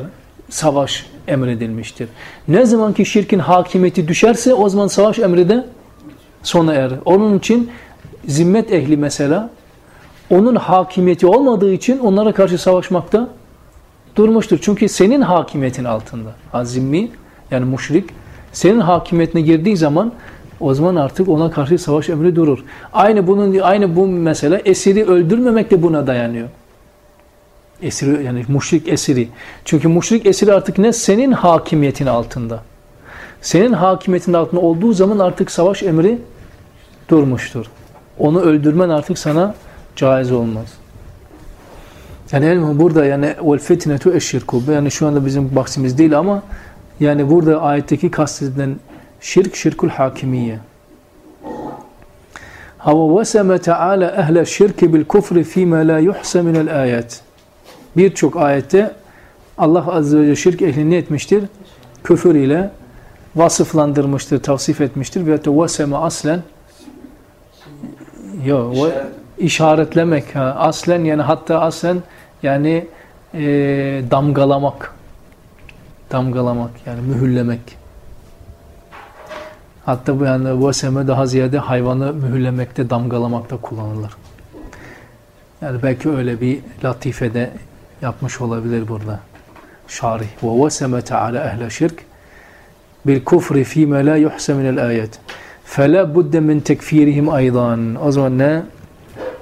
savaş emredilmiştir. Ne zaman ki şirkin hakimiyeti düşerse o zaman savaş emri de sona erer. Onun için zimmet ehli mesela onun hakimiyeti olmadığı için onlara karşı savaşmakta durmuştur. Çünkü senin hakimiyetin altında. Azimmi yani müşrik senin hakimiyetine girdiği zaman o zaman artık ona karşı savaş emri durur. Aynı bunun aynı bu mesela esiri öldürmemek de buna dayanıyor. Esiri yani müşrik esiri. Çünkü müşrik esiri artık ne senin hakimiyetin altında. Senin hakimiyetin altında olduğu zaman artık savaş emri durmuştur. Onu öldürmen artık sana caiz olmaz. Yani burada yani vel fitnetu eşşirku. Yani şu anda bizim bahsimiz değil ama yani burada ayetteki kastedilen şirk şirkul hakimiye. Hava veseme teala ehle şirki bil kufri fîme la yuhse minel ayet. Birçok ayette Allah Azze ve Celle şirk ehlini etmiştir? Küfür ile vasıflandırmıştır, tavsif etmiştir. Ve veseme aslen Yo, ve işaretlemek. Ha. Aslen yani hatta aslen yani e, damgalamak. Damgalamak yani mühürlemek. Hatta bu yani veseme daha ziyade hayvanı mühürlemekte, damgalamakta kullanılır. Yani belki öyle bir latifede yapmış olabilir burada. Şarih. Ve veseme teala ehle şirk bil kufri fîme la yuhse minel ayet. Fela budde min tekfirihim aydan. O zaman ne?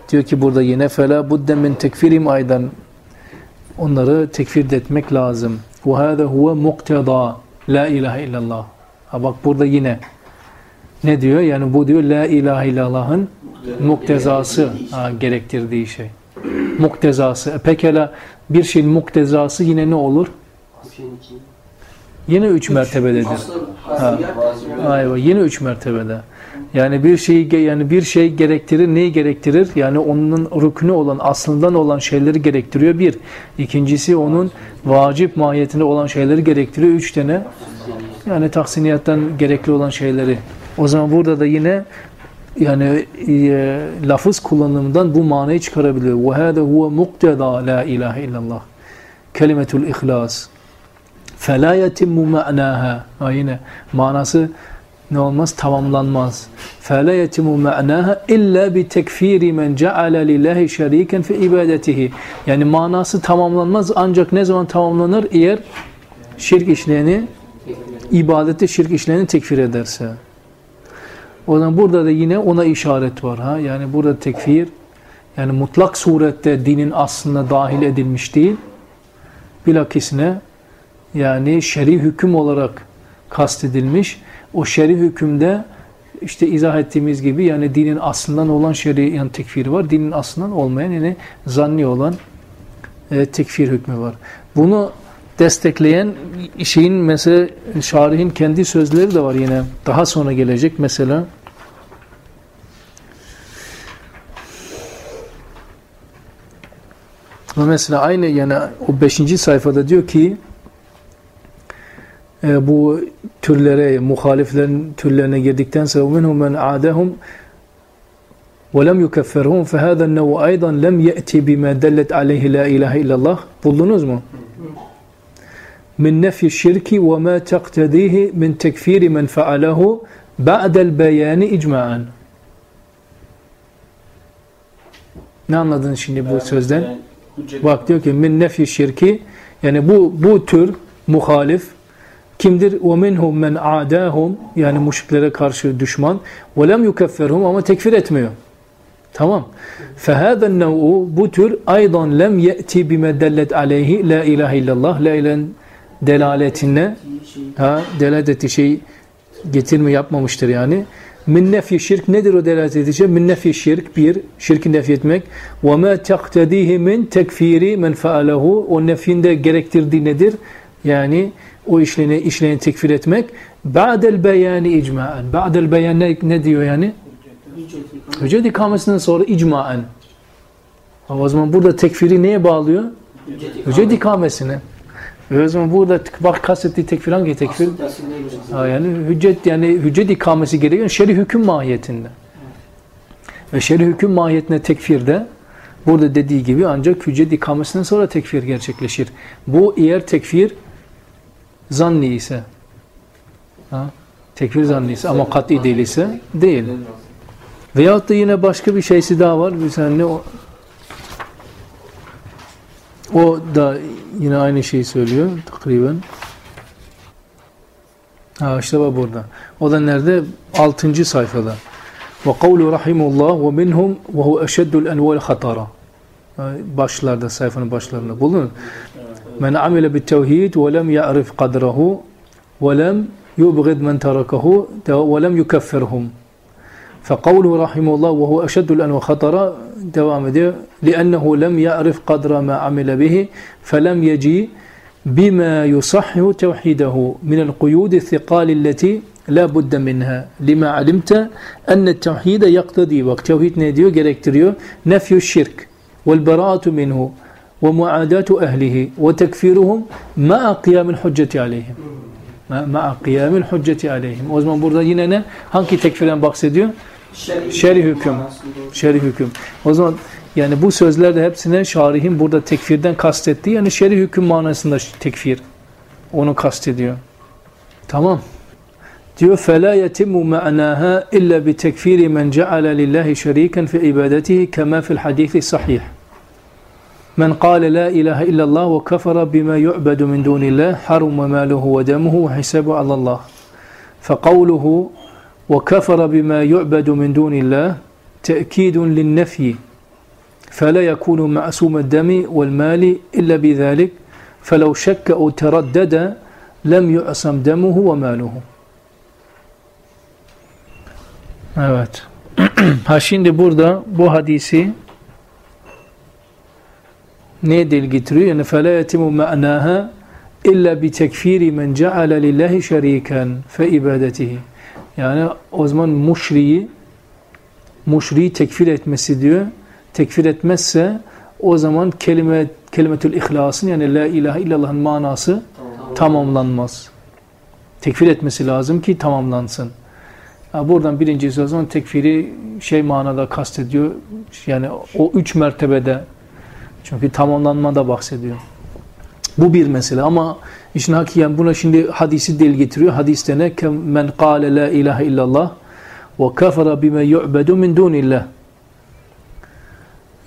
Diyor ki burada yine fela budde min tekfirihim aydan. Onları tekfir etmek lazım. Ve hâze huve mukteda. La ilahe illallah. Ha bak burada yine ne diyor? Yani bu diyor la ilahe illallah'ın muktezası ha, gerektirdiği şey. Muktezası. E pekala bir şeyin muktezası yine ne olur? Yine üç mertebededir. Ha. Ayva yine üç mertebede. Yani bir şeyi yani bir şey gerektirir, neyi gerektirir? Yani onun rükünü olan, aslından olan şeyleri gerektiriyor bir. İkincisi onun vacip mahiyetinde olan şeyleri gerektiriyor. Üç tane yani tahsiniyattan gerekli olan şeyleri. O zaman burada da yine yani e, lafız kullanımından bu manayı çıkarabiliyor. Ve hâde huve mukteda la ilahe illallah. Kelimetul ihlas. فَلَا يَتِمُّ مَعْنَاهَا ha Yine manası ne olmaz? Tamamlanmaz. فَلَا يَتِمُّ مَعْنَاهَا اِلَّا بِتَكْفِيرِ مَنْ جَعَلَ لِلّٰهِ شَر۪يكًا فِي ibadetihi. Yani manası tamamlanmaz ancak ne zaman tamamlanır? Eğer şirk işleyeni, ibadette şirk işleyeni tekfir ederse. O zaman burada da yine ona işaret var. ha Yani burada tekfir, yani mutlak surette dinin aslına dahil edilmiş değil, bilakisine yani şer'i hüküm olarak kastedilmiş. O şer'i hükümde işte izah ettiğimiz gibi yani dinin aslından olan şer'i yani tekfiri var. Dinin aslından olmayan yani zanni olan e, tekfir hükmü var. Bunu destekleyen şeyin mesela şarihin kendi sözleri de var yine. Daha sonra gelecek mesela. Ve mesela aynı yani o beşinci sayfada diyor ki e, bu türlere, muhaliflerin türlerine girdikten sonra minhum men adahum وَلَمْ يُكَفَّرْهُمْ فَهَذَا النَّوْ أَيْضًا لَمْ يَأْتِ بِمَا دَلَّتْ عَلَيْهِ لَا إِلَهَ إِلَّا اللّٰهِ Buldunuz mu? min nefi şirki ve ma taktedihi min tekfiri men fealehu ba'del beyani icmaen. Ne anladın şimdi bu sözden? Bak diyor ki min nefi şirki yani bu bu tür muhalif kimdir? Ve minhum men adahum yani müşriklere karşı düşman ve lem yukefferhum ama tekfir etmiyor. Tamam. فَهَذَا النَّوْءُ Bu tür aydan lem ye'ti bime dellet aleyhi la ilahe illallah la ilahe delaletine ha, delalet ettiği şey getirme yapmamıştır yani. Min nefi şirk nedir o delalet şey? Min nefi şirk bir, şirki nefi etmek. Ve ma taktedihi min tekfiri men faalehu. O nefinde gerektirdiği nedir? Yani o işleni, işleni tekfir etmek. Ba'del beyani icmaen. Ba'del beyan ne, ne diyor yani? Hüccet ikamesinden sonra icmaen. O zaman burada tekfiri neye bağlıyor? Hüccet ikamesine. O zaman burada bak kastettiği tekfir hangi tekfir? Ha, yani hüccet yani hüccet ikamesi gerekiyor şer'i hüküm mahiyetinde. Ve şer'i hüküm mahiyetine tekfirde burada dediği gibi ancak hüccet ikamesinden sonra tekfir gerçekleşir. Bu eğer tekfir zanni ise ha, tekfir zanni ise ama kat'i değil ise değil. Veyahut da yine başka bir şeysi daha var. Bir saniye o o da yine aynı şeyi söylüyor takriben. Ha işte bak burada. O da nerede? 6. sayfada. Ve kavlu rahimullah ve minhum ve hu eşeddul enval hatara. Başlarda, sayfanın başlarında. Buldun Men amile bit tevhid ve lem ya'rif kadrahu ve lem yubgid men terakahu ve lem yukeffirhum. فقوله رحمه الله وهو أشد الأنواع خطرا دوام ediyor لأنه لم يعرف قدر ما عمل به فلم يجي بما يصحح توحيده من القيود الثقال التي لا بد منها. لما علمت أن التوحيد يقتضي وقت توحيد ne diyor gerektiriyor نفي الشرك والبراءة منه ومعاداة أهله وتكفيرهم مع قيام الحجة عليهم. مع قيام الحجة عليهم. o zaman burada yine ne hangi Şer'i hüküm. Şer'i hüküm. O zaman yani bu sözler de hepsine şarihin burada tekfirden kastettiği yani şer'i hüküm manasında tekfir. Onu kastediyor. Tamam. Diyor فَلَا يَتِمُّ مَعْنَاهَا إِلَّا بِتَكْفِيرِ مَنْ جَعَلَ لِلّٰهِ شَرِيكًا فِي عِبَادَتِهِ كَمَا فِي الْحَدِيثِ الصَّحِيحِ من قال لا إله إلا الله وكفر بما يعبد من دون الله حرم ماله ودمه وحسابه على الله فقوله وكفر بما يعبد من دون الله تأكيد للنفي فلا يكون معصوم الدم والمال إلا بذلك فلو شك أو تردد لم يعصم دمه وماله Evet. ha şimdi burada bu hadisi neye delil getiriyor? Yani فَلَا يَتِمُ مَعْنَاهَا إِلَّا بِتَكْفِيرِ مَنْ جَعَلَ لِلّٰهِ شَر۪يكًا فَاِبَادَتِهِ Yani o zaman muşriyi muşriyi tekfir etmesi diyor. Tekfir etmezse o zaman kelime kelimetül ihlasın yani la ilahe illallah'ın manası tamam. tamamlanmaz. Tekfir etmesi lazım ki tamamlansın. Yani buradan birincisi o zaman tekfiri şey manada kastediyor. Yani o üç mertebede çünkü tamamlanmada bahsediyor. Bu bir mesele ama işin hakiyen buna şimdi hadisi del getiriyor. Hadiste ne? Men kâle la ilahe illallah ve kafara bime yu'bedu min dunillah.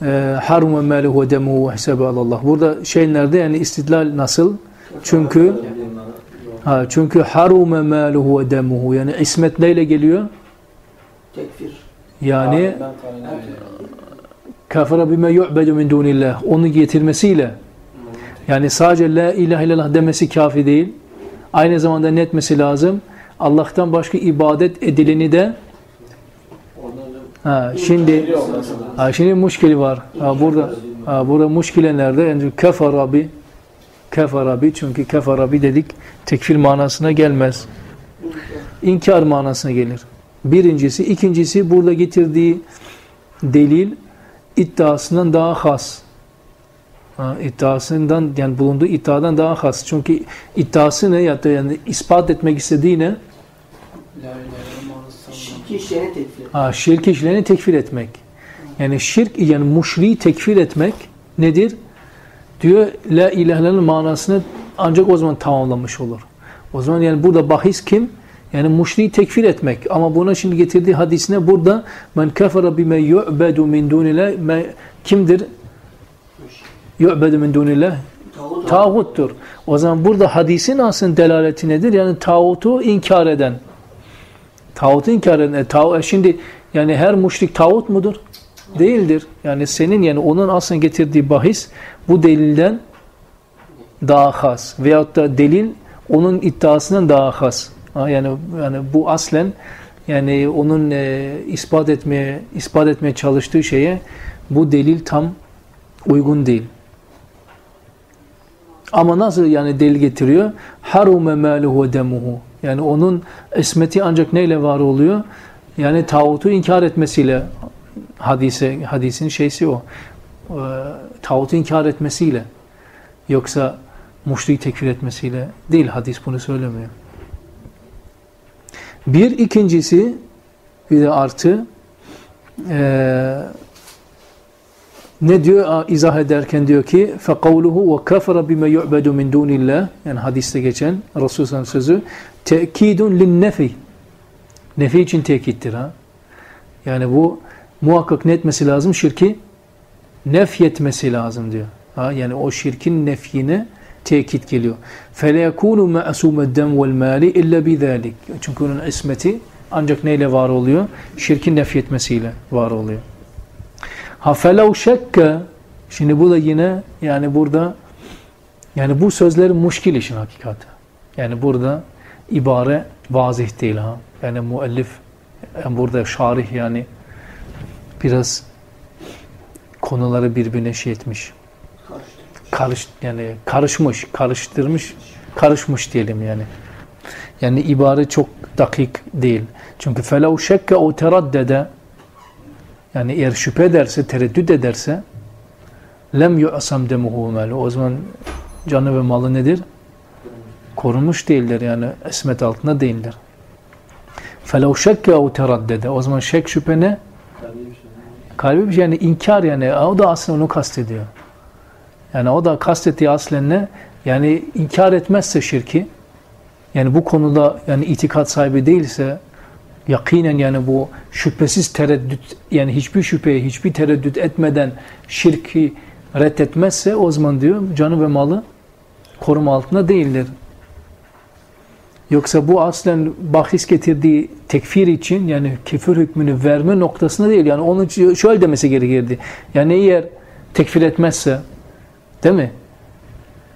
Ee, Harume mâlehu ve demuhu ve hesabı Allah. Burada şey nerede? Yani istidlal nasıl? Çünkü ha, çünkü harume mâlehu ve demuhu. Yani ismet neyle geliyor? Tekfir. Yani kafara bime yu'bedu min dunillah. Onu getirmesiyle yani sadece la ilahe illallah demesi kafi değil. Aynı zamanda ne etmesi lazım? Allah'tan başka ibadet edileni de Ha, şimdi ha, şimdi muşkili var. Ha, burada ha, burada muşkile nerede? Yani kefara bi kefara bi çünkü kefara bi dedik tekfir manasına gelmez. İnkar manasına gelir. Birincisi, ikincisi burada getirdiği delil iddiasından daha has. İddiasından yani bulunduğu iddiadan daha has. Çünkü iddiası ne ya da yani ispat etmek istediği ne? Şirki işleyeni tekfir. Ha, şirk işlerini tekfir etmek. Yani şirk yani muşriyi tekfir etmek nedir? Diyor la illallah manasını ancak o zaman tamamlamış olur. O zaman yani burada bahis kim? Yani muşriyi tekfir etmek. Ama buna şimdi getirdiği hadisine burada men kefere bime yu'bedu min dunillah me- kimdir? Yu'bedu min dunillah Tağut. tağuttur. O zaman burada hadisin aslında delaleti nedir? Yani tağutu inkar eden. Tağutu inkar eden. E, tağ- e, şimdi yani her müşrik tağut mudur? Değildir. Yani senin yani onun aslında getirdiği bahis bu delilden daha has. Veyahut da delil onun iddiasından daha has. Ha, yani yani bu aslen yani onun e, ispat etmeye ispat etmeye çalıştığı şeye bu delil tam uygun değil. Ama nasıl yani delil getiriyor? Harume maluhu ve demuhu. Yani onun ismeti ancak neyle var oluyor? Yani tağutu inkar etmesiyle hadise hadisin şeysi o. Ee, tağutu inkar etmesiyle. Yoksa muşriyi tekfir etmesiyle değil hadis bunu söylemiyor. Bir ikincisi bir de artı eee ne diyor Aa, izah ederken diyor ki فَقَوْلُهُ وَكَفَرَ بِمَا يُعْبَدُ مِنْ دُونِ اللّٰهِ yani hadiste geçen Resul Sallallahu sözü tekidun linnefi nefi için tekittir ha. Yani bu muhakkak ne etmesi lazım? Şirki nefyetmesi lazım diyor. Ha, yani o şirkin nefyine tekit geliyor. فَلَيَكُونُ مَأْسُومَ الدَّمْ وَالْمَالِ اِلَّا بِذَٰلِكِ Çünkü onun ismeti ancak neyle var oluyor? Şirkin nefyetmesiyle var oluyor. Ha felev şekke şimdi bu da yine yani burada yani bu sözlerin muşkil işin hakikati. Yani burada ibare vazih değil ha. Yani müellif yani burada şarih yani biraz konuları birbirine şey etmiş. Karış yani karışmış, karıştırmış, karışmış diyelim yani. Yani ibare çok dakik değil. Çünkü felev şekke o teraddede yani eğer şüphe ederse, tereddüt ederse lem yu'sam demuhu malu. O zaman canı ve malı nedir? Korunmuş değildir yani esmet altında değildir. Felev şekke o teraddede. O zaman şek şüphe ne? Kalbi bir şey yani inkar yani o da aslında onu kastediyor. Yani o da kastettiği aslen ne? Yani inkar etmezse şirki yani bu konuda yani itikat sahibi değilse yakinen yani bu şüphesiz tereddüt yani hiçbir şüpheye hiçbir tereddüt etmeden şirki reddetmezse o zaman diyor canı ve malı koruma altında değildir. Yoksa bu aslen bahis getirdiği tekfir için yani küfür hükmünü verme noktasında değil. Yani onun şöyle demesi gerekirdi. Yani eğer tekfir etmezse değil mi?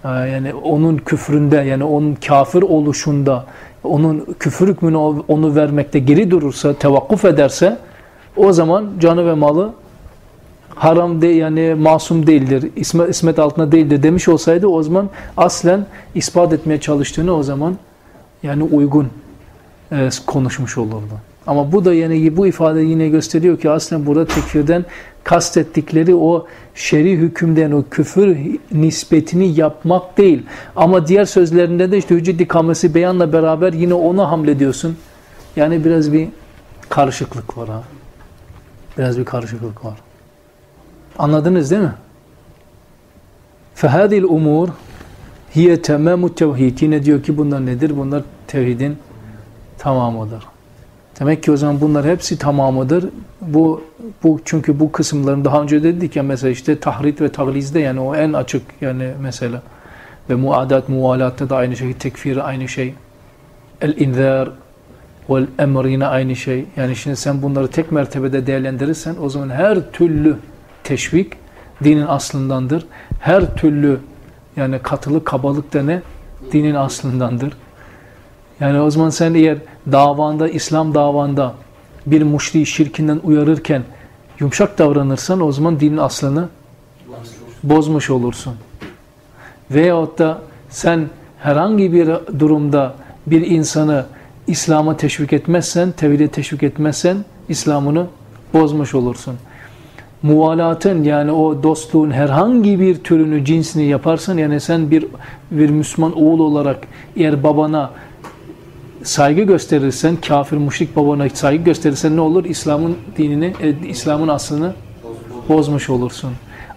Yani onun küfründe yani onun kafir oluşunda onun küfür hükmünü onu vermekte geri durursa, tevakkuf ederse o zaman canı ve malı haram de yani masum değildir, ismet, ismet altında değildir demiş olsaydı o zaman aslen ispat etmeye çalıştığını o zaman yani uygun e, konuşmuş olurdu. Ama bu da yani bu ifade yine gösteriyor ki aslen burada tekfirden kastettikleri o şer'i hükümden o küfür nispetini yapmak değil. Ama diğer sözlerinde de işte hüccet ikamesi beyanla beraber yine onu hamlediyorsun. Yani biraz bir karışıklık var ha. Biraz bir karışıklık var. Anladınız değil mi? فَهَذِي الْاُمُورِ hiye temamu tevhid. Yine diyor ki bunlar nedir? Bunlar tevhidin tamamıdır. Demek ki o zaman bunlar hepsi tamamıdır. Bu bu çünkü bu kısımların daha önce dedik ya mesela işte tahrit ve taglizde yani o en açık yani mesela ve muadat muvalatta da aynı şey tekfir aynı şey el inzar vel emr yine aynı şey. Yani şimdi sen bunları tek mertebede değerlendirirsen o zaman her türlü teşvik dinin aslındandır. Her türlü yani katılı kabalık da ne? Dinin aslındandır. Yani o zaman sen eğer davanda, İslam davanda bir muşriği şirkinden uyarırken yumuşak davranırsan o zaman dinin aslını bozmuş olursun. Veyahut da sen herhangi bir durumda bir insanı İslam'a teşvik etmezsen, tevhide teşvik etmezsen İslam'ını bozmuş olursun. Muvalatın yani o dostluğun herhangi bir türünü, cinsini yaparsan yani sen bir bir Müslüman oğul olarak eğer babana saygı gösterirsen, kafir müşrik babana saygı gösterirsen ne olur? İslam'ın dinini, e, İslam'ın aslını bozmuş olursun.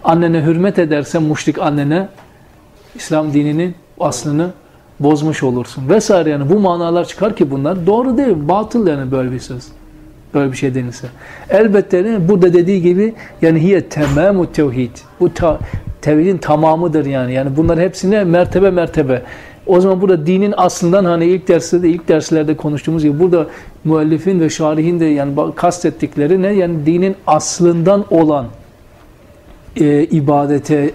Annene hürmet edersen müşrik annene İslam dininin aslını bozmuş olursun. Vesaire yani bu manalar çıkar ki bunlar doğru değil, batıl yani böyle bir söz. Böyle bir şey denilse. Elbette burada dediği gibi yani hiye temamu tevhid. Bu ta, tevhidin tamamıdır yani. Yani bunlar hepsine mertebe mertebe. O zaman burada dinin aslından hani ilk derslerde ilk derslerde konuştuğumuz gibi burada müellifin ve şarihin de yani kastettikleri ne? Yani dinin aslından olan e, ibadete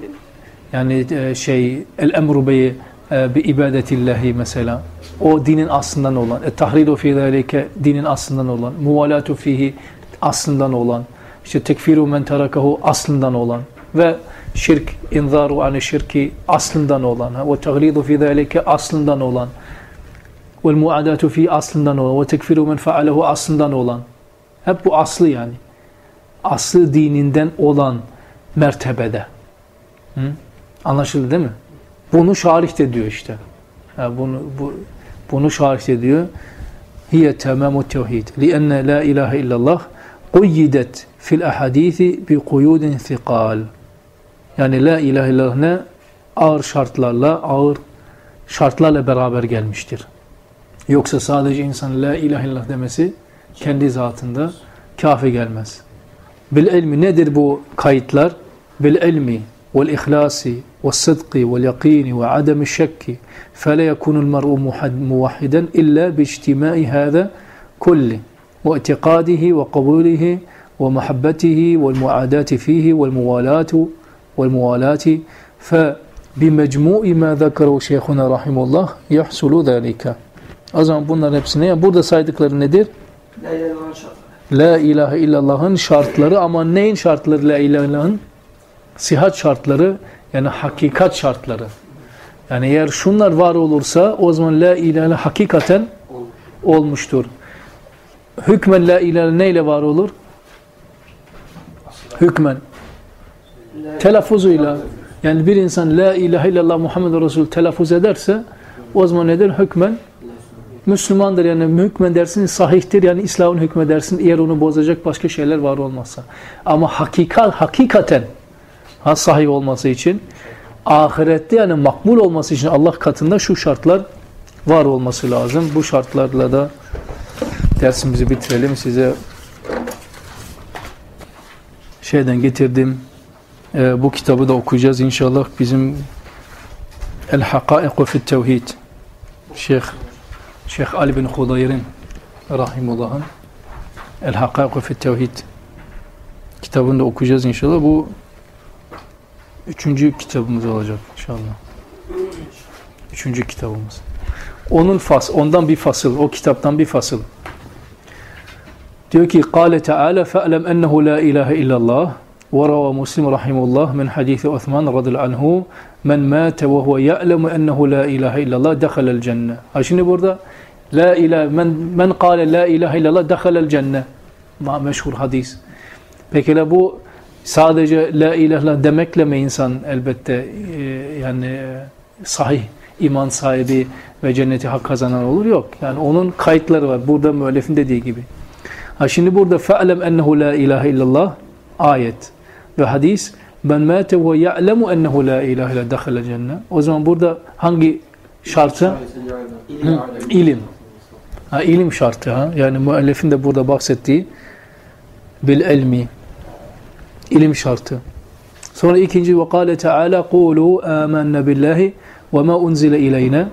yani e, şey el emru beyi e, bi ibadetillahi mesela o dinin aslından olan, tahriru fi zalike dinin aslından olan, muvalatu fihi aslından olan, işte tekfiru men terakahu aslından olan ve şirk inzaru ani şirki aslından olan ve taglidu fi zalike aslından olan ve muadatu fi aslından olan ve tekfiru men faalehu aslından olan hep bu aslı yani aslı dininden olan mertebede Hı? anlaşıldı değil mi? Bunu şarih de diyor işte. Yani bunu bu bunu şarih ediyor. Hiye temamu tevhid. Lienne la ilahe illallah fil ahadisi bi kuyudin thikal. Yani la ilahe illallah ne? Ağır şartlarla, ağır şartlarla beraber gelmiştir. Yoksa sadece insan la ilahe illallah demesi kendi zatında kafi gelmez. Bil ilmi nedir bu kayıtlar? Bil ilmi vel ihlasi والصدق واليقين وعدم الشك فلا يكون المرء موحدا إلا باجتماع هذا كله واعتقاده وقبوله ومحبته والمعاداة فيه والموالاة والموالاة فبمجموع ما ذكره شيخنا رحمه الله يحصل ذلك O zaman bunların hepsine burada saydıkları nedir? La ilahe illallah'ın şartları ama neyin şartları la ilahe illallah'ın? Sihat şartları Yani hakikat şartları. Yani eğer şunlar var olursa o zaman la ilahe hakikaten olmuştur. Hükmen la ilahe neyle var olur? Hükmen. Telaffuzuyla. Yani bir insan la ilahe illallah Muhammed Resul telaffuz ederse o zaman nedir? Hükmen Müslümandır yani hükmen dersin sahihtir yani İslam'ın hükmedersin eğer onu bozacak başka şeyler var olmazsa. Ama hakikat, hakikaten ha, sahih olması için ahirette yani makbul olması için Allah katında şu şartlar var olması lazım. Bu şartlarla da dersimizi bitirelim. Size şeyden getirdim E, bu kitabı da okuyacağız inşallah. Bizim El Hakaiku fi Tevhid. Şeyh Şeyh Ali bin Hudayr'in rahimullah'ın El Hakaiku fi Tevhid kitabını da okuyacağız inşallah. Bu Üçüncü kitabımız olacak inşallah. Üçüncü kitabımız. Onun fas, ondan bir fasıl, o kitaptan bir fasıl. Diyor ki, قال تعالى فألم أنه لا إله إلا الله وروى مسلم رحمه الله من حديث عثمان رضي الله عنه من مات وهو يعلم أنه لا إله إلا الله دخل الجنة. Ha şimdi burada la ilahe men men kâle la ilahe illallah dehalel cennet. Ma meşhur hadis. Peki bu sadece la ilahe demekle mi insan elbette e, yani e, sahih iman sahibi ve cenneti hak kazanan olur? Yok. Yani onun kayıtları var. Burada müellifin dediği gibi. Ha şimdi burada fe'lem ennehu la ilahe illallah ayet ve hadis ben mâte ve ya'lemu ennehu la ilahe illallah dehale cennet. O zaman burada hangi şartı? İlim. İlim. Ha, ilim şartı. Ha? Yani müellifin de burada bahsettiği bil ilmi ilim şartı. Sonra ikinci ve kâle teâlâ kûlû âmennâ billahi ve mâ unzile ileyne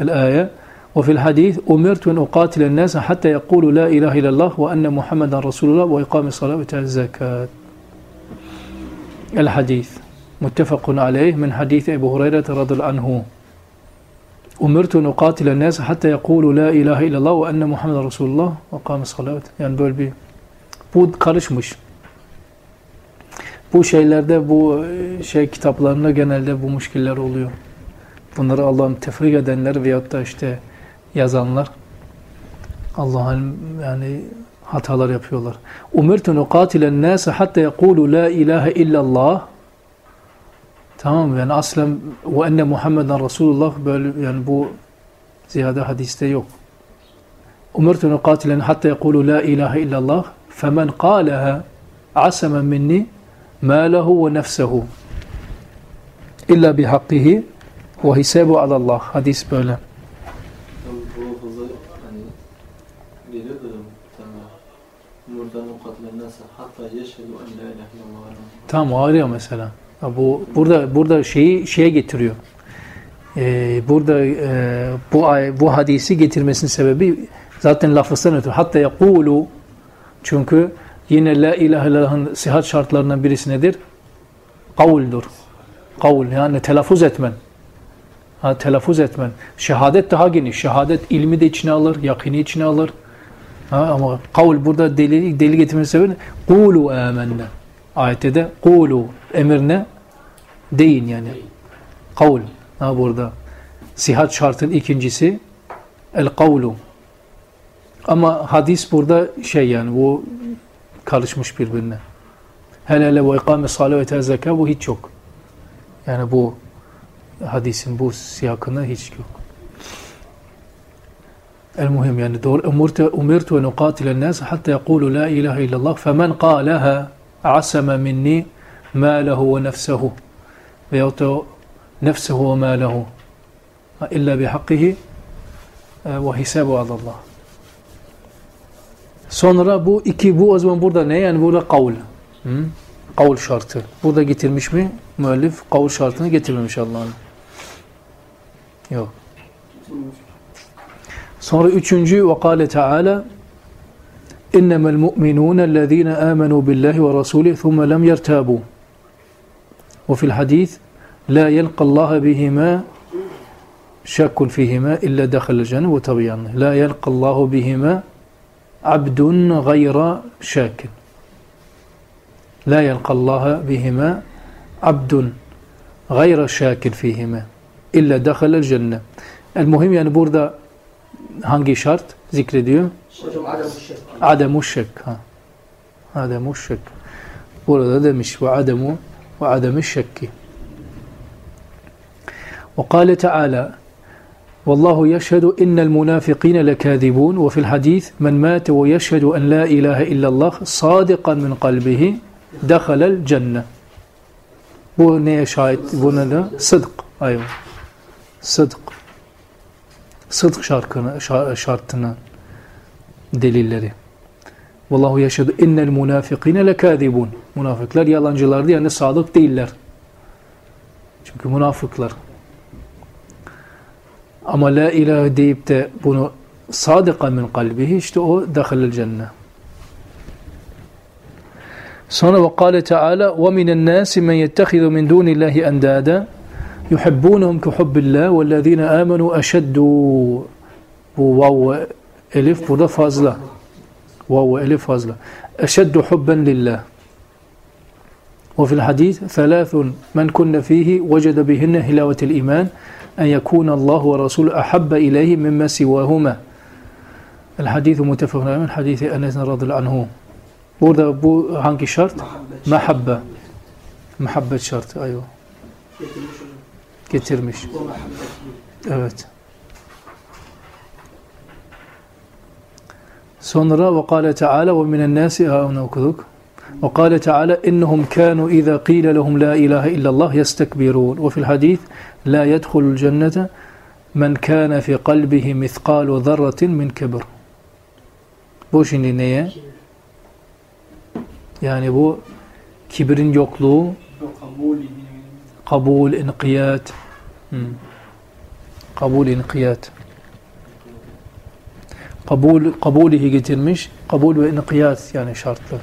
el-âye ve fil hadith umirtu en uqâtilen nâse hatta yekûlu la ilahe illallah ve enne Muhammeden Resulullah ve ikâmi salâ ve te'ez El hadith muttefakun aleyh min hadith Ebu Hureyre radıyallahu anhu. Umirtu en uqatile nas hatta yekulu la ilahe illallah ve enne Muhammed Resulullah ve kamis salat. Yani böyle bir bu karışmış. Bu şeylerde bu e, şey kitaplarında genelde bu müşkiller oluyor. Bunları Allah'ın tefrik edenler veyahut da işte yazanlar Allah'ın yani hatalar yapıyorlar. Umirtu nuqatilen nase hatta yekulu la ilahe illallah Tamam? Yani aslen ve enne Muhammeden Resulullah böyle yani bu ziyade hadiste yok. Umirtu nuqatilen hatta yekulu la ilahe illallah femen qalaha asama minni malahu ve nefsehu illa bihakkihi ve hisabu alallah. Hadis böyle. Tam ağrıyor mesela. Bu burada burada şeyi şeye getiriyor. Ee, burada e, bu bu hadisi getirmesinin sebebi zaten lafızdan ötürü. Hatta yakulu çünkü yine la ilahe illallah'ın sihat şartlarından birisi nedir? Kavuldur. Kavul yani telaffuz etmen. Ha, telaffuz etmen. Şehadet daha geniş. Şehadet ilmi de içine alır, yakini içine alır. Ha, ama kavul burada deli, deli getirmesi sebebi kulu amenne. Ayette de kulu emirne deyin yani. Kavul. Ha burada. Sihat şartın ikincisi el kavlu. Ama hadis burada şey yani bu karışmış birbirine. Hele hele ve ikame salâ ve zeka bu hiç yok. Yani bu hadisin bu siyakında hiç yok. المهم يعني دور أمرت أمرت أن أقاتل الناس حتى يقولوا لا إله إلا الله فمن قالها عصم مني ماله ونفسه ويعطي نفسه وماله إلا بحقه وحسابه على الله Sonra bu iki bu o zaman burada ne? Yani burada kavl. Hı? Kavl şartı. Burada getirmiş mi? Müellif kavl şartını getirmemiş Allah'ın. Yok. Sonra üçüncü ve kâle Teala إنما المؤمنون الذين آمنوا بالله ورسوله ثم لم يرتابوا وفي الحديث لا يلقى الله بهما شك فيهما إلا دخل الجنة وتبين لا يلقى الله بهما عبد غير شاك لا يلقى الله بهما عبد غير شاك فيهما إلا دخل الجنة المهم yani burada hangi şart zikrediyor? Hocam adem şirk. Ademu şek. Ha. Ademu şek. Burada demiş ve ademu ve ademu şekki. وقال تعالى والله يشهد إن المنافقين لكاذبون وفي الحديث من مات ويشهد أن لا إله إلا الله صادقا من قلبه دخل الجنة bu neye şahit? Buna da sıdk. Aynen. Sıdk. Sıdk şarkını, şartını delilleri. Vallahu yaşadı innel munafikine lekâzibun. Münafıklar yalancılardı yani sadık değiller. Çünkü münafıklar. Ama la ilahe deyip de bunu sadıka min kalbihi işte o dahilel cennet. Sonra ve kâle Teala ve minen nâsi men yettehizu min dûnillahi endâda يحبونهم كحب الله والذين آمنوا أشد. واو ألف بضف هزلة واو ألف هزلة أشد حبا لله. وفي الحديث ثلاث من كن فيه وجد بهن هلاوة الإيمان أن يكون الله ورسوله أحب إليه مما سواهما. الحديث متفق عليه من حديث أنس رضي الله عنه. بورد أبو عنك شرط؟ محبة. محبة شرط أيوه. Getirmiş. Evet. Sonra ve kâle Teala ve minen nâsi ha okuduk. Ve kâle Teala innehum kânû izâ qîle lehum lâ ilâhe illallah yestekbirûn. Ve fil hadîth lâ yedhulul cennete men kâne fi kalbihi mithqâlu zarratin min kibr. Bu şimdi neye? Yani bu kibrin yokluğu, Kabul inkiyat. Hmm. Kabul, inkiyat. Kabul, kabulihi getirmiş. Kabul ve inkiyat yani şartlı.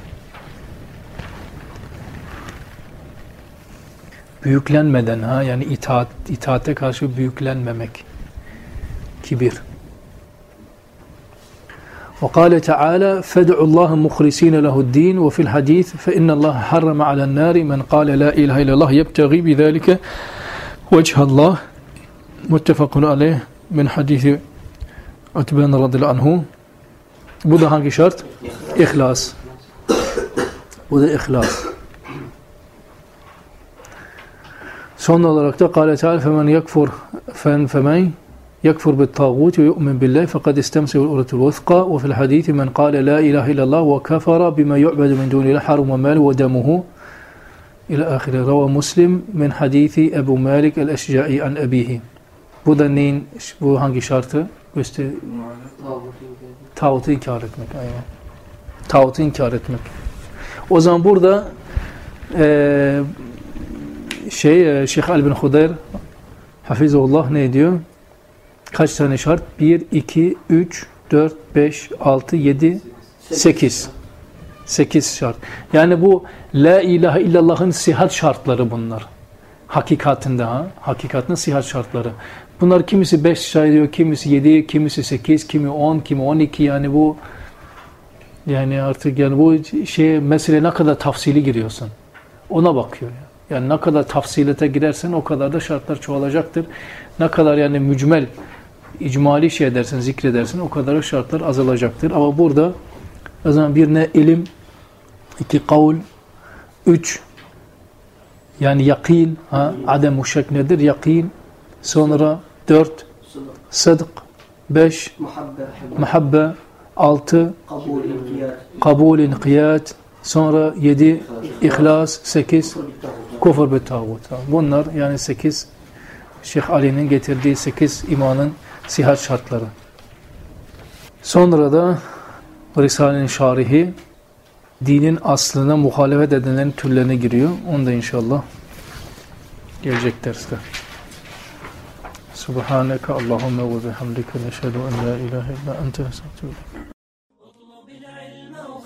Büyüklenmeden ha yani itaat, itaate karşı büyüklenmemek. Kibir. وقال تعالى فادعوا الله مخلصين له الدين وفي الحديث فإن الله حرم على النار من قال لا إله إلا الله يبتغي بذلك وجه الله متفق عليه من حديث Utben radıyallahu anhu. Bu da hangi şart? İhlas. Da ihlas. Son olarak da قال تعالى فمن يكفر فمن يكفر بالطاغوت ويؤمن بالله فقد استمسك بالعروة الوثقى وفي الحديث من قال لا إله إلا الله وكفر بما يعبد من دون الله حرم ماله ودمه إلى آخره روى مسلم من حديث أبو مالك الأشجعي عن أبيه Bu da neyin, bu hangi şartı? Göster Tağutu inkar etmek. Aynen. Tağutu inkar etmek. O zaman burada e, şey e, Şeyh Ali bin Hudayr Hafizullah ne diyor? Kaç tane şart? 1, 2, 3, 4, 5, 6, 7, 8. 8 şart. Yani bu La ilahe illallah'ın sihat şartları bunlar. Hakikatinde ha. Hakikatinin sihat şartları. Bunlar kimisi 5 sayıyor, kimisi 7, kimisi 8, kimi 10, kimi 12 yani bu yani artık yani bu şey mesele ne kadar tafsili giriyorsun. Ona bakıyor. Yani ne kadar tafsilete girersen o kadar da şartlar çoğalacaktır. Ne kadar yani mücmel, icmali şey edersin, zikredersin o kadar şartlar azalacaktır. Ama burada o zaman bir ne ilim, iki kavul, üç yani yakin, ha, adem muşek nedir? Yakin, sonra dört, sıdk, beş, muhabbe, altı, kabul, inkiyat, sonra yedi, ihlas, sekiz, kufur ve tağut. Bunlar yani sekiz, Şeyh Ali'nin getirdiği sekiz imanın sihat şartları. Sonra da Risale'nin şarihi dinin aslına muhalefet edenlerin türlerine giriyor. Onu da inşallah gelecek derste. Subhaneke Allahümme ve bihamdike neşhedü en la ilahe illa ente